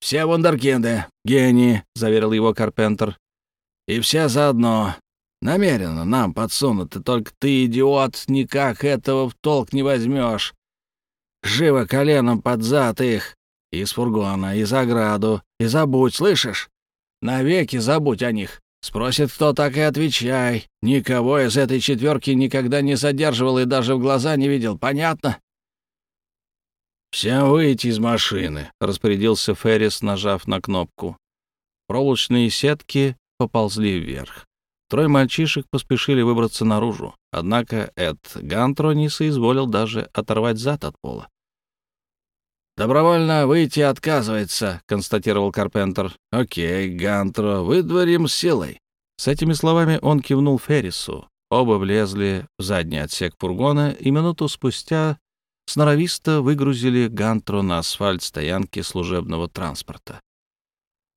«Все вундеркинды, гении», — заверил его Карпентер. «И все заодно. Намеренно нам подсунуты, только ты, идиот, никак этого в толк не возьмешь. Живо коленом под зад их, из фургона, из ограду, и забудь, слышишь? Навеки забудь о них. Спросит кто, так и отвечай. Никого из этой четверки никогда не задерживал и даже в глаза не видел. Понятно?» «Всем выйти из машины», — распорядился Феррис, нажав на кнопку. Проволочные сетки поползли вверх. Трое мальчишек поспешили выбраться наружу, однако Эд Гантро не соизволил даже оторвать зад от пола. «Добровольно выйти отказывается», — констатировал Карпентер. «Окей, Гантро, выдворим силой». С этими словами он кивнул Феррису. Оба влезли в задний отсек фургона, и минуту спустя сноровисто выгрузили Гантро на асфальт стоянки служебного транспорта.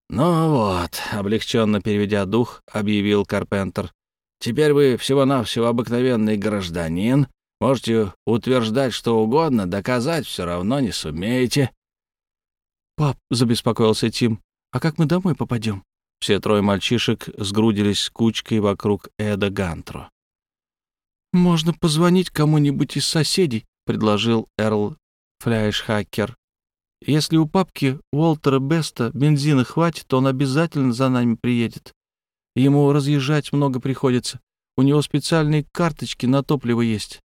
«Ну вот», — облегченно переведя дух, объявил Карпентер, «теперь вы всего-навсего обыкновенный гражданин, Можете утверждать что угодно, доказать все равно не сумеете». «Пап», — забеспокоился Тим, — «а как мы домой попадем?» Все трое мальчишек сгрудились кучкой вокруг Эда Гантро. «Можно позвонить кому-нибудь из соседей», — предложил Эрл Фляйшхакер. «Если у папки Уолтера Беста бензина хватит, он обязательно за нами приедет. Ему разъезжать много приходится. У него специальные карточки на топливо есть.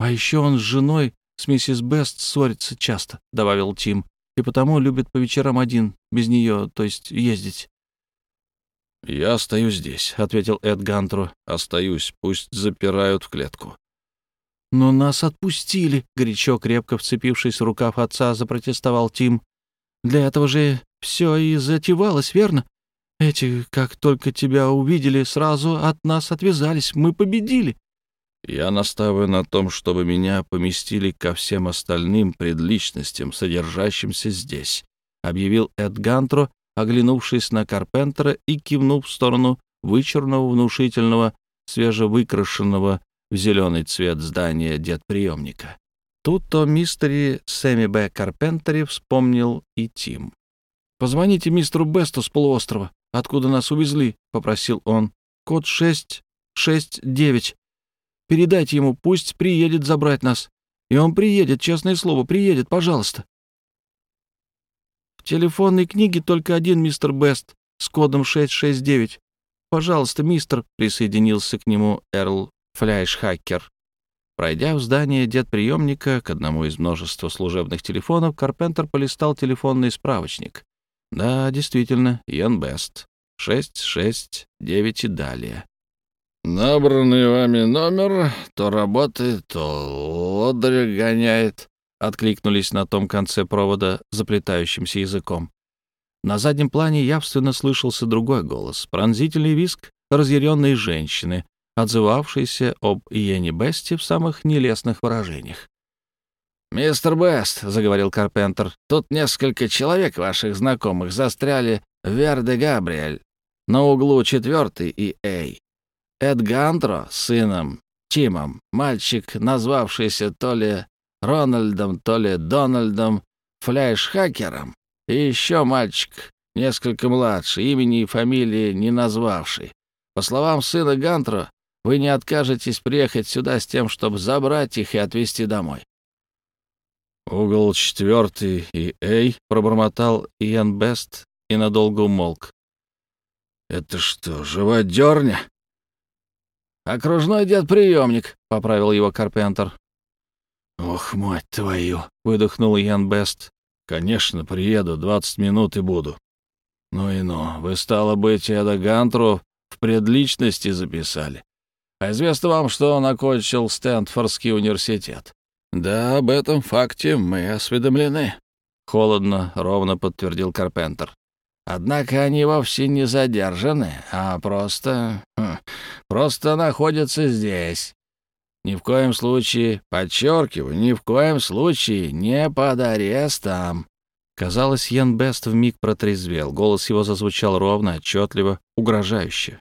«А еще он с женой, с миссис Бест, ссорится часто», — добавил Тим, «и потому любит по вечерам один, без нее, то есть ездить». «Я остаюсь здесь», — ответил Эд Гантру. «Остаюсь, пусть запирают в клетку». «Но нас отпустили», — горячо, крепко вцепившись в рукав отца, запротестовал Тим. «Для этого же все и затевалось, верно? Эти, как только тебя увидели, сразу от нас отвязались. Мы победили. Я настаиваю на том, чтобы меня поместили ко всем остальным предличностям, содержащимся здесь, объявил Эд Гантро, оглянувшись на Карпентера и кивнув в сторону вычурного, внушительного, свежевыкрашенного в зеленый цвет здания дед-приемника. Тут о мистере Сэмми Б. Карпентере вспомнил и Тим. «Позвоните мистеру Бесту с полуострова, откуда нас увезли», — попросил он. «Код 669. Передайте ему, пусть приедет забрать нас. И он приедет, честное слово, приедет, пожалуйста». В телефонной книге только один мистер Бест с кодом 669. «Пожалуйста, мистер», — присоединился к нему Эрл Фляйшхакер. Пройдя в здание дед-приемника к одному из множества служебных телефонов, Карпентер полистал телефонный справочник. Да, действительно, Ян Бест. 669 и далее. «Набранный вами номер то работает, то лодыря гоняет», — откликнулись на том конце провода заплетающимся языком. На заднем плане явственно слышался другой голос, пронзительный виск разъяренной женщины, отзывавшейся об Иене Бесте в самых нелестных выражениях. «Мистер Бест», — заговорил Карпентер, — «тут несколько человек ваших знакомых застряли в Верде Габриэль на углу 4 и Эй. Эд Гандро с сыном Тимом, мальчик, назвавшийся то ли Рональдом, то ли Дональдом, фляйшхакером, и еще мальчик, несколько младше, имени и фамилии не назвавший. По словам сына Гантро, вы не откажетесь приехать сюда с тем, чтобы забрать их и отвезти домой. «Угол четвертый и Эй», — пробормотал Иэн Бест и надолго умолк. «Это что, живодерня?» «Окружной дед-приемник», — поправил его Карпентер. «Ох, мать твою!» — выдохнул Иэн Бест. Конечно, приеду, двадцать минут и буду. Ну и ну, вы, стало быть, Эда Гантру в предличности записали. А известно вам, что он окончил Стэнфордский университет? Да, об этом факте мы осведомлены. Холодно, ровно подтвердил Карпентер. Однако они вовсе не задержаны, а просто... Хм, просто находятся здесь. Ни в коем случае, подчеркиваю, ни в коем случае не под арестом. Казалось, Йен Бест вмиг протрезвел. Голос его зазвучал ровно, отчетливо, угрожающе.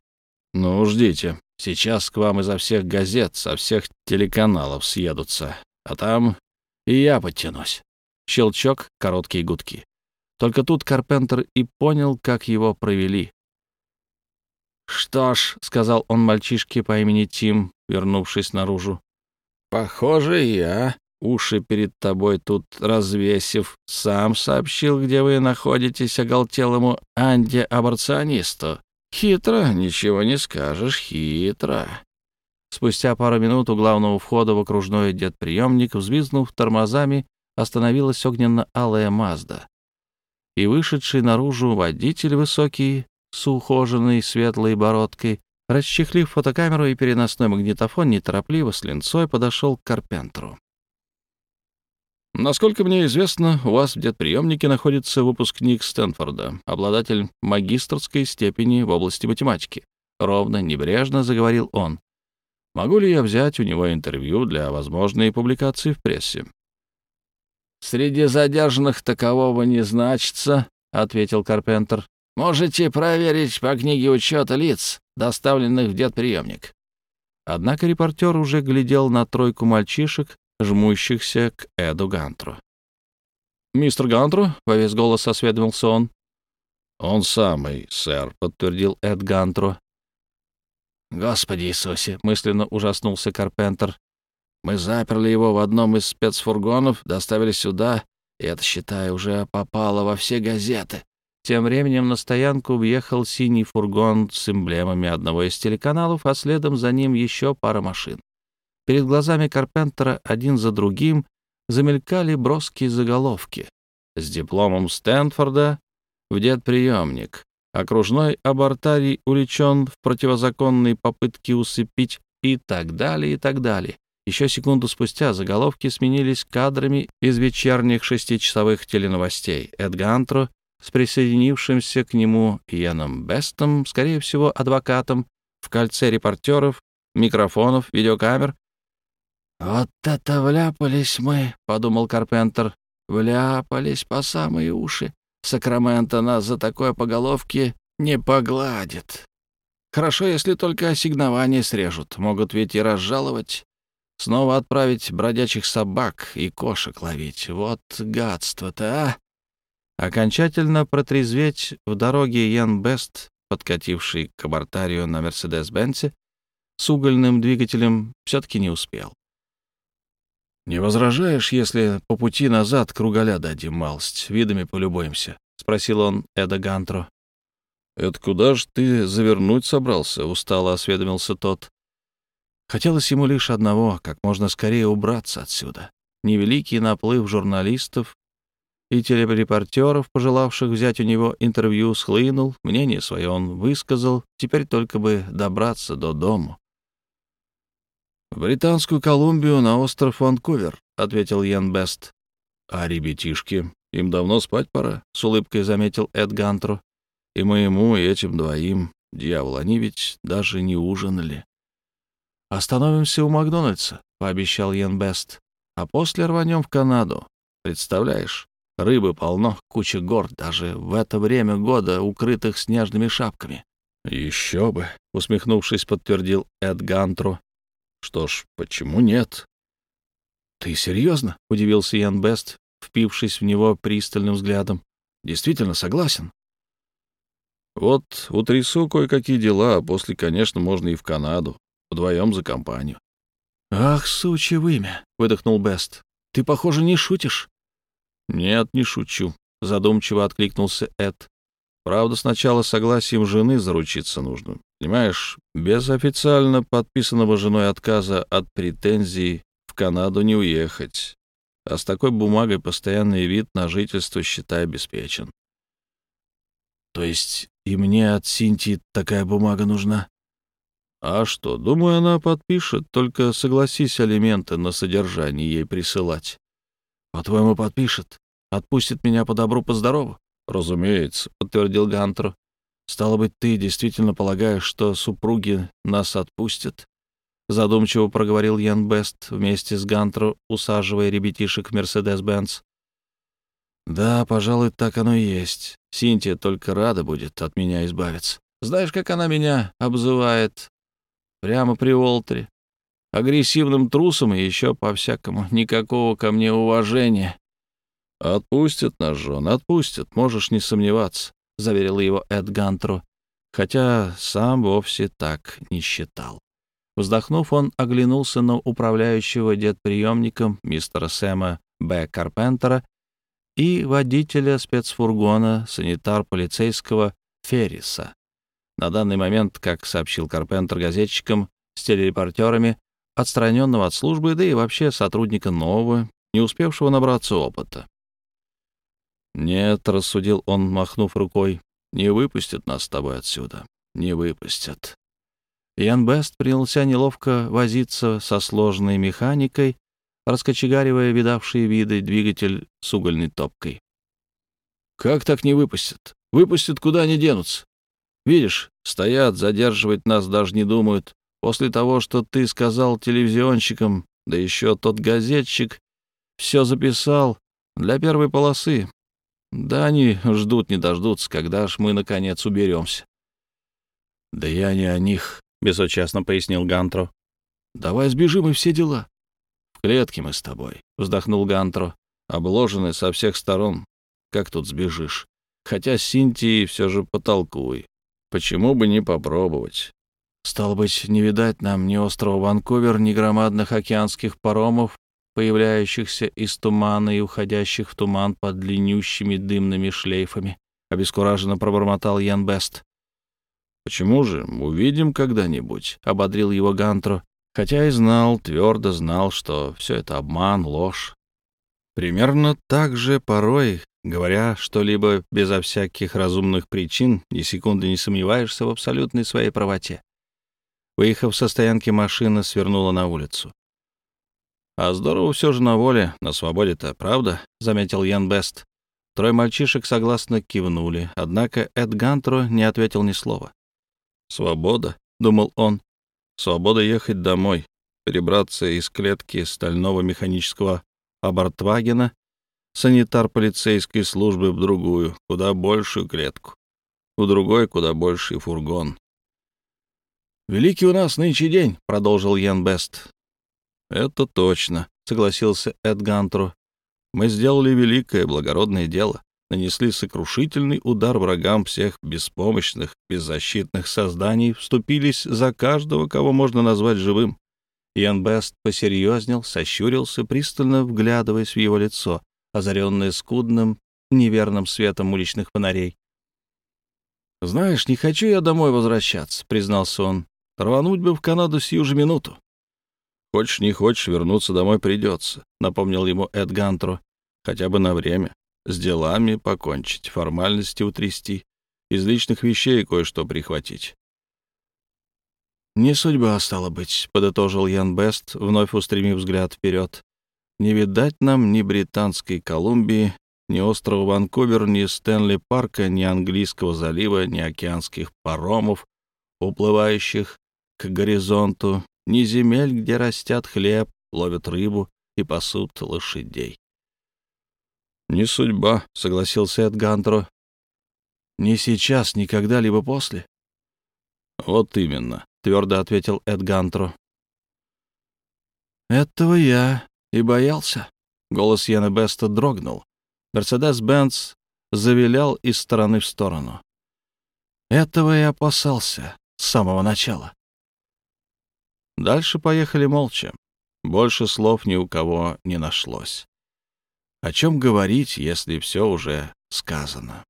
«Ну, ждите. Сейчас к вам изо всех газет, со всех телеканалов съедутся. А там и я подтянусь». Щелчок, короткие гудки. Только тут Карпентер и понял, как его провели. «Что ж», — сказал он мальчишке по имени Тим, вернувшись наружу, — «похоже, я, уши перед тобой тут развесив, сам сообщил, где вы находитесь оголтелому анти-аборционисту. Хитро, ничего не скажешь, хитро». Спустя пару минут у главного входа в окружной дед-приемник, взвизгнув тормозами, остановилась огненно-алая Мазда. И вышедший наружу водитель высокий, с ухоженной светлой бородкой, расчехлив фотокамеру и переносной магнитофон, неторопливо с линцой подошел к Карпентеру. «Насколько мне известно, у вас в дедприемнике находится выпускник Стэнфорда, обладатель магистрской степени в области математики», — ровно, небрежно заговорил он. «Могу ли я взять у него интервью для возможной публикации в прессе?» «Среди задержанных такового не значится», — ответил Карпентер. Можете проверить по книге учета лиц, доставленных в дедприемник. Однако репортер уже глядел на тройку мальчишек, жмущихся к Эду Гантру. «Мистер Гантру?» — во весь голос осведомился он. «Он самый, сэр», — подтвердил Эд Гантру. «Господи Иисусе!» — мысленно ужаснулся Карпентер. «Мы заперли его в одном из спецфургонов, доставили сюда, и это, считай, уже попало во все газеты. Тем временем на стоянку въехал синий фургон с эмблемами одного из телеканалов, а следом за ним еще пара машин. Перед глазами Карпентера один за другим замелькали броские заголовки. С дипломом Стэнфорда в дедприемник. Окружной абортарий увлечен в противозаконной попытке усыпить и так далее, и так далее. Еще секунду спустя заголовки сменились кадрами из вечерних шестичасовых теленовостей. Эд Гантро с присоединившимся к нему Иеном Бестом, скорее всего, адвокатом, в кольце репортеров, микрофонов, видеокамер. «Вот это вляпались мы», — подумал Карпентер, — «вляпались по самые уши. Сакраменто нас за такое по головке не погладит. Хорошо, если только ассигнования срежут, могут ведь и разжаловать. Снова отправить бродячих собак и кошек ловить. Вот гадство-то, а!» Окончательно протрезветь в дороге Ян Бест, подкативший к абортарию на Мерседес-Бенце, с угольным двигателем все-таки не успел. «Не возражаешь, если по пути назад кругаля дадим малость, видами полюбуемся?» — спросил он Эда Гантро. «Это куда ж ты завернуть собрался?» — устало осведомился тот. Хотелось ему лишь одного — как можно скорее убраться отсюда. Невеликий наплыв журналистов и телерепортеров, пожелавших взять у него интервью, схлынул, мнение свое он высказал, теперь только бы добраться до дому. «В Британскую Колумбию на остров Ванкувер», — ответил Ян Бест. «А ребятишки, им давно спать пора», — с улыбкой заметил Эд Гантро. «И моему, и этим двоим, дьявол, они ведь даже не ужинали». «Остановимся у Макдональдса», — пообещал Ян Бест. «А после рванем в Канаду. Представляешь, Рыбы полно, куча гор, даже в это время года, укрытых снежными шапками. «Еще бы», — усмехнувшись, подтвердил Эд Гантру. «Что ж, почему нет?» «Ты серьезно?» — удивился Ян Бест, впившись в него пристальным взглядом. «Действительно согласен?» «Вот утрясу кое-какие дела, а после, конечно, можно и в Канаду. Вдвоем за компанию». «Ах, сучье вымя!» — выдохнул Бест. «Ты, похоже, не шутишь». «Нет, не шучу», — задумчиво откликнулся Эд. «Правда, сначала согласием жены заручиться нужно. Понимаешь, без официально подписанного женой отказа от претензий в Канаду не уехать. А с такой бумагой постоянный вид на жительство, считай, обеспечен». «То есть и мне от Синтии такая бумага нужна?» «А что, думаю, она подпишет, только согласись алименты на содержание ей присылать». По-твоему, подпишет? Отпустит меня по добру, по здорову? Разумеется, подтвердил Гантер. Стало быть, ты действительно полагаешь, что супруги нас отпустят? Задумчиво проговорил Ян Бест вместе с Гантером, усаживая ребятишек в Мерседес-Бенц. Да, пожалуй, так оно и есть. Синтия только рада будет от меня избавиться. Знаешь, как она меня обзывает? Прямо при Уолтере агрессивным трусом и еще по-всякому. Никакого ко мне уважения. «Отпустят нас, Жон, отпустят, можешь не сомневаться», — заверил его Эд Гантру, хотя сам вовсе так не считал. Вздохнув, он оглянулся на управляющего дедприемником мистера Сэма Б. Карпентера и водителя спецфургона санитар-полицейского Ферриса. На данный момент, как сообщил Карпентер газетчикам с телерепортерами, отстраненного от службы, да и вообще сотрудника нового, не успевшего набраться опыта. «Нет», — рассудил он, махнув рукой, — «не выпустят нас с тобой отсюда. Не выпустят». Ян Бест принялся неловко возиться со сложной механикой, раскочегаривая видавшие виды двигатель с угольной топкой. «Как так не выпустят? Выпустят, куда они денутся? Видишь, стоят, задерживать нас даже не думают. После того, что ты сказал телевизионщикам, да еще тот газетчик, все записал для первой полосы. Да они ждут не дождутся, когда ж мы, наконец, уберемся. — Да я не о них, — безучастно пояснил Гантро. — Давай сбежим и все дела. — В клетке мы с тобой, — вздохнул Гантро. — Обложены со всех сторон. Как тут сбежишь? Хотя с Синтией все же потолкуй. Почему бы не попробовать? Стало быть, не видать нам ни острова Ванкувер, ни громадных океанских паромов, появляющихся из тумана и уходящих в туман под длиннющими дымными шлейфами. Обескураженно пробормотал Ян Бест. «Почему же? Увидим когда-нибудь», — ободрил его Гантро, хотя и знал, твердо знал, что все это обман, ложь. Примерно так же порой, говоря что-либо безо всяких разумных причин, ни секунды не сомневаешься в абсолютной своей правоте. Выехав со стоянки, машина свернула на улицу. «А здорово все же на воле, на свободе-то, правда?» — заметил Ян Бест. Трое мальчишек согласно кивнули, однако Эд Гантро не ответил ни слова. «Свобода», — думал он, — «свобода ехать домой, перебраться из клетки стального механического Абортвагена, санитар полицейской службы в другую, куда большую клетку, в другой куда больший фургон». «Великий у нас нынче день», — продолжил Ян Бест. «Это точно», — согласился Эд Гантро. Мы сделали великое благородное дело, нанесли сокрушительный удар врагам всех беспомощных, беззащитных созданий, вступились за каждого, кого можно назвать живым. Иэн Бест посерьезнел, сощурился, пристально вглядываясь в его лицо, озаренное скудным, неверным светом уличных фонарей. «Знаешь, не хочу я домой возвращаться», — признался он. «Рвануть бы в Канаду сию же минуту». «Хочешь, не хочешь, вернуться домой придется», — напомнил ему Эд Гантро. «Хотя бы на время. С делами покончить, формальности утрясти, из личных вещей кое-что прихватить». «Не судьба, стало быть», — подытожил Ян Бест, вновь устремив взгляд вперед. «Не видать нам ни Британской Колумбии, ни острова Ванкувер, ни Стэнли Парка, ни Английского залива, ни океанских паромов, уплывающих к горизонту, ни земель, где растят хлеб, ловят рыбу и пасут лошадей. «Не судьба», — согласился Эд Гантро. «Не сейчас, ни когда-либо после». «Вот именно», — твердо ответил Эд Гантро. «Этого я и боялся». Голос Яна Беста дрогнул. Мерседес-Бенц завилял из стороны в сторону. Этого я опасался с самого начала. Дальше поехали молча. Больше слов ни у кого не нашлось. О чем говорить, если все уже сказано?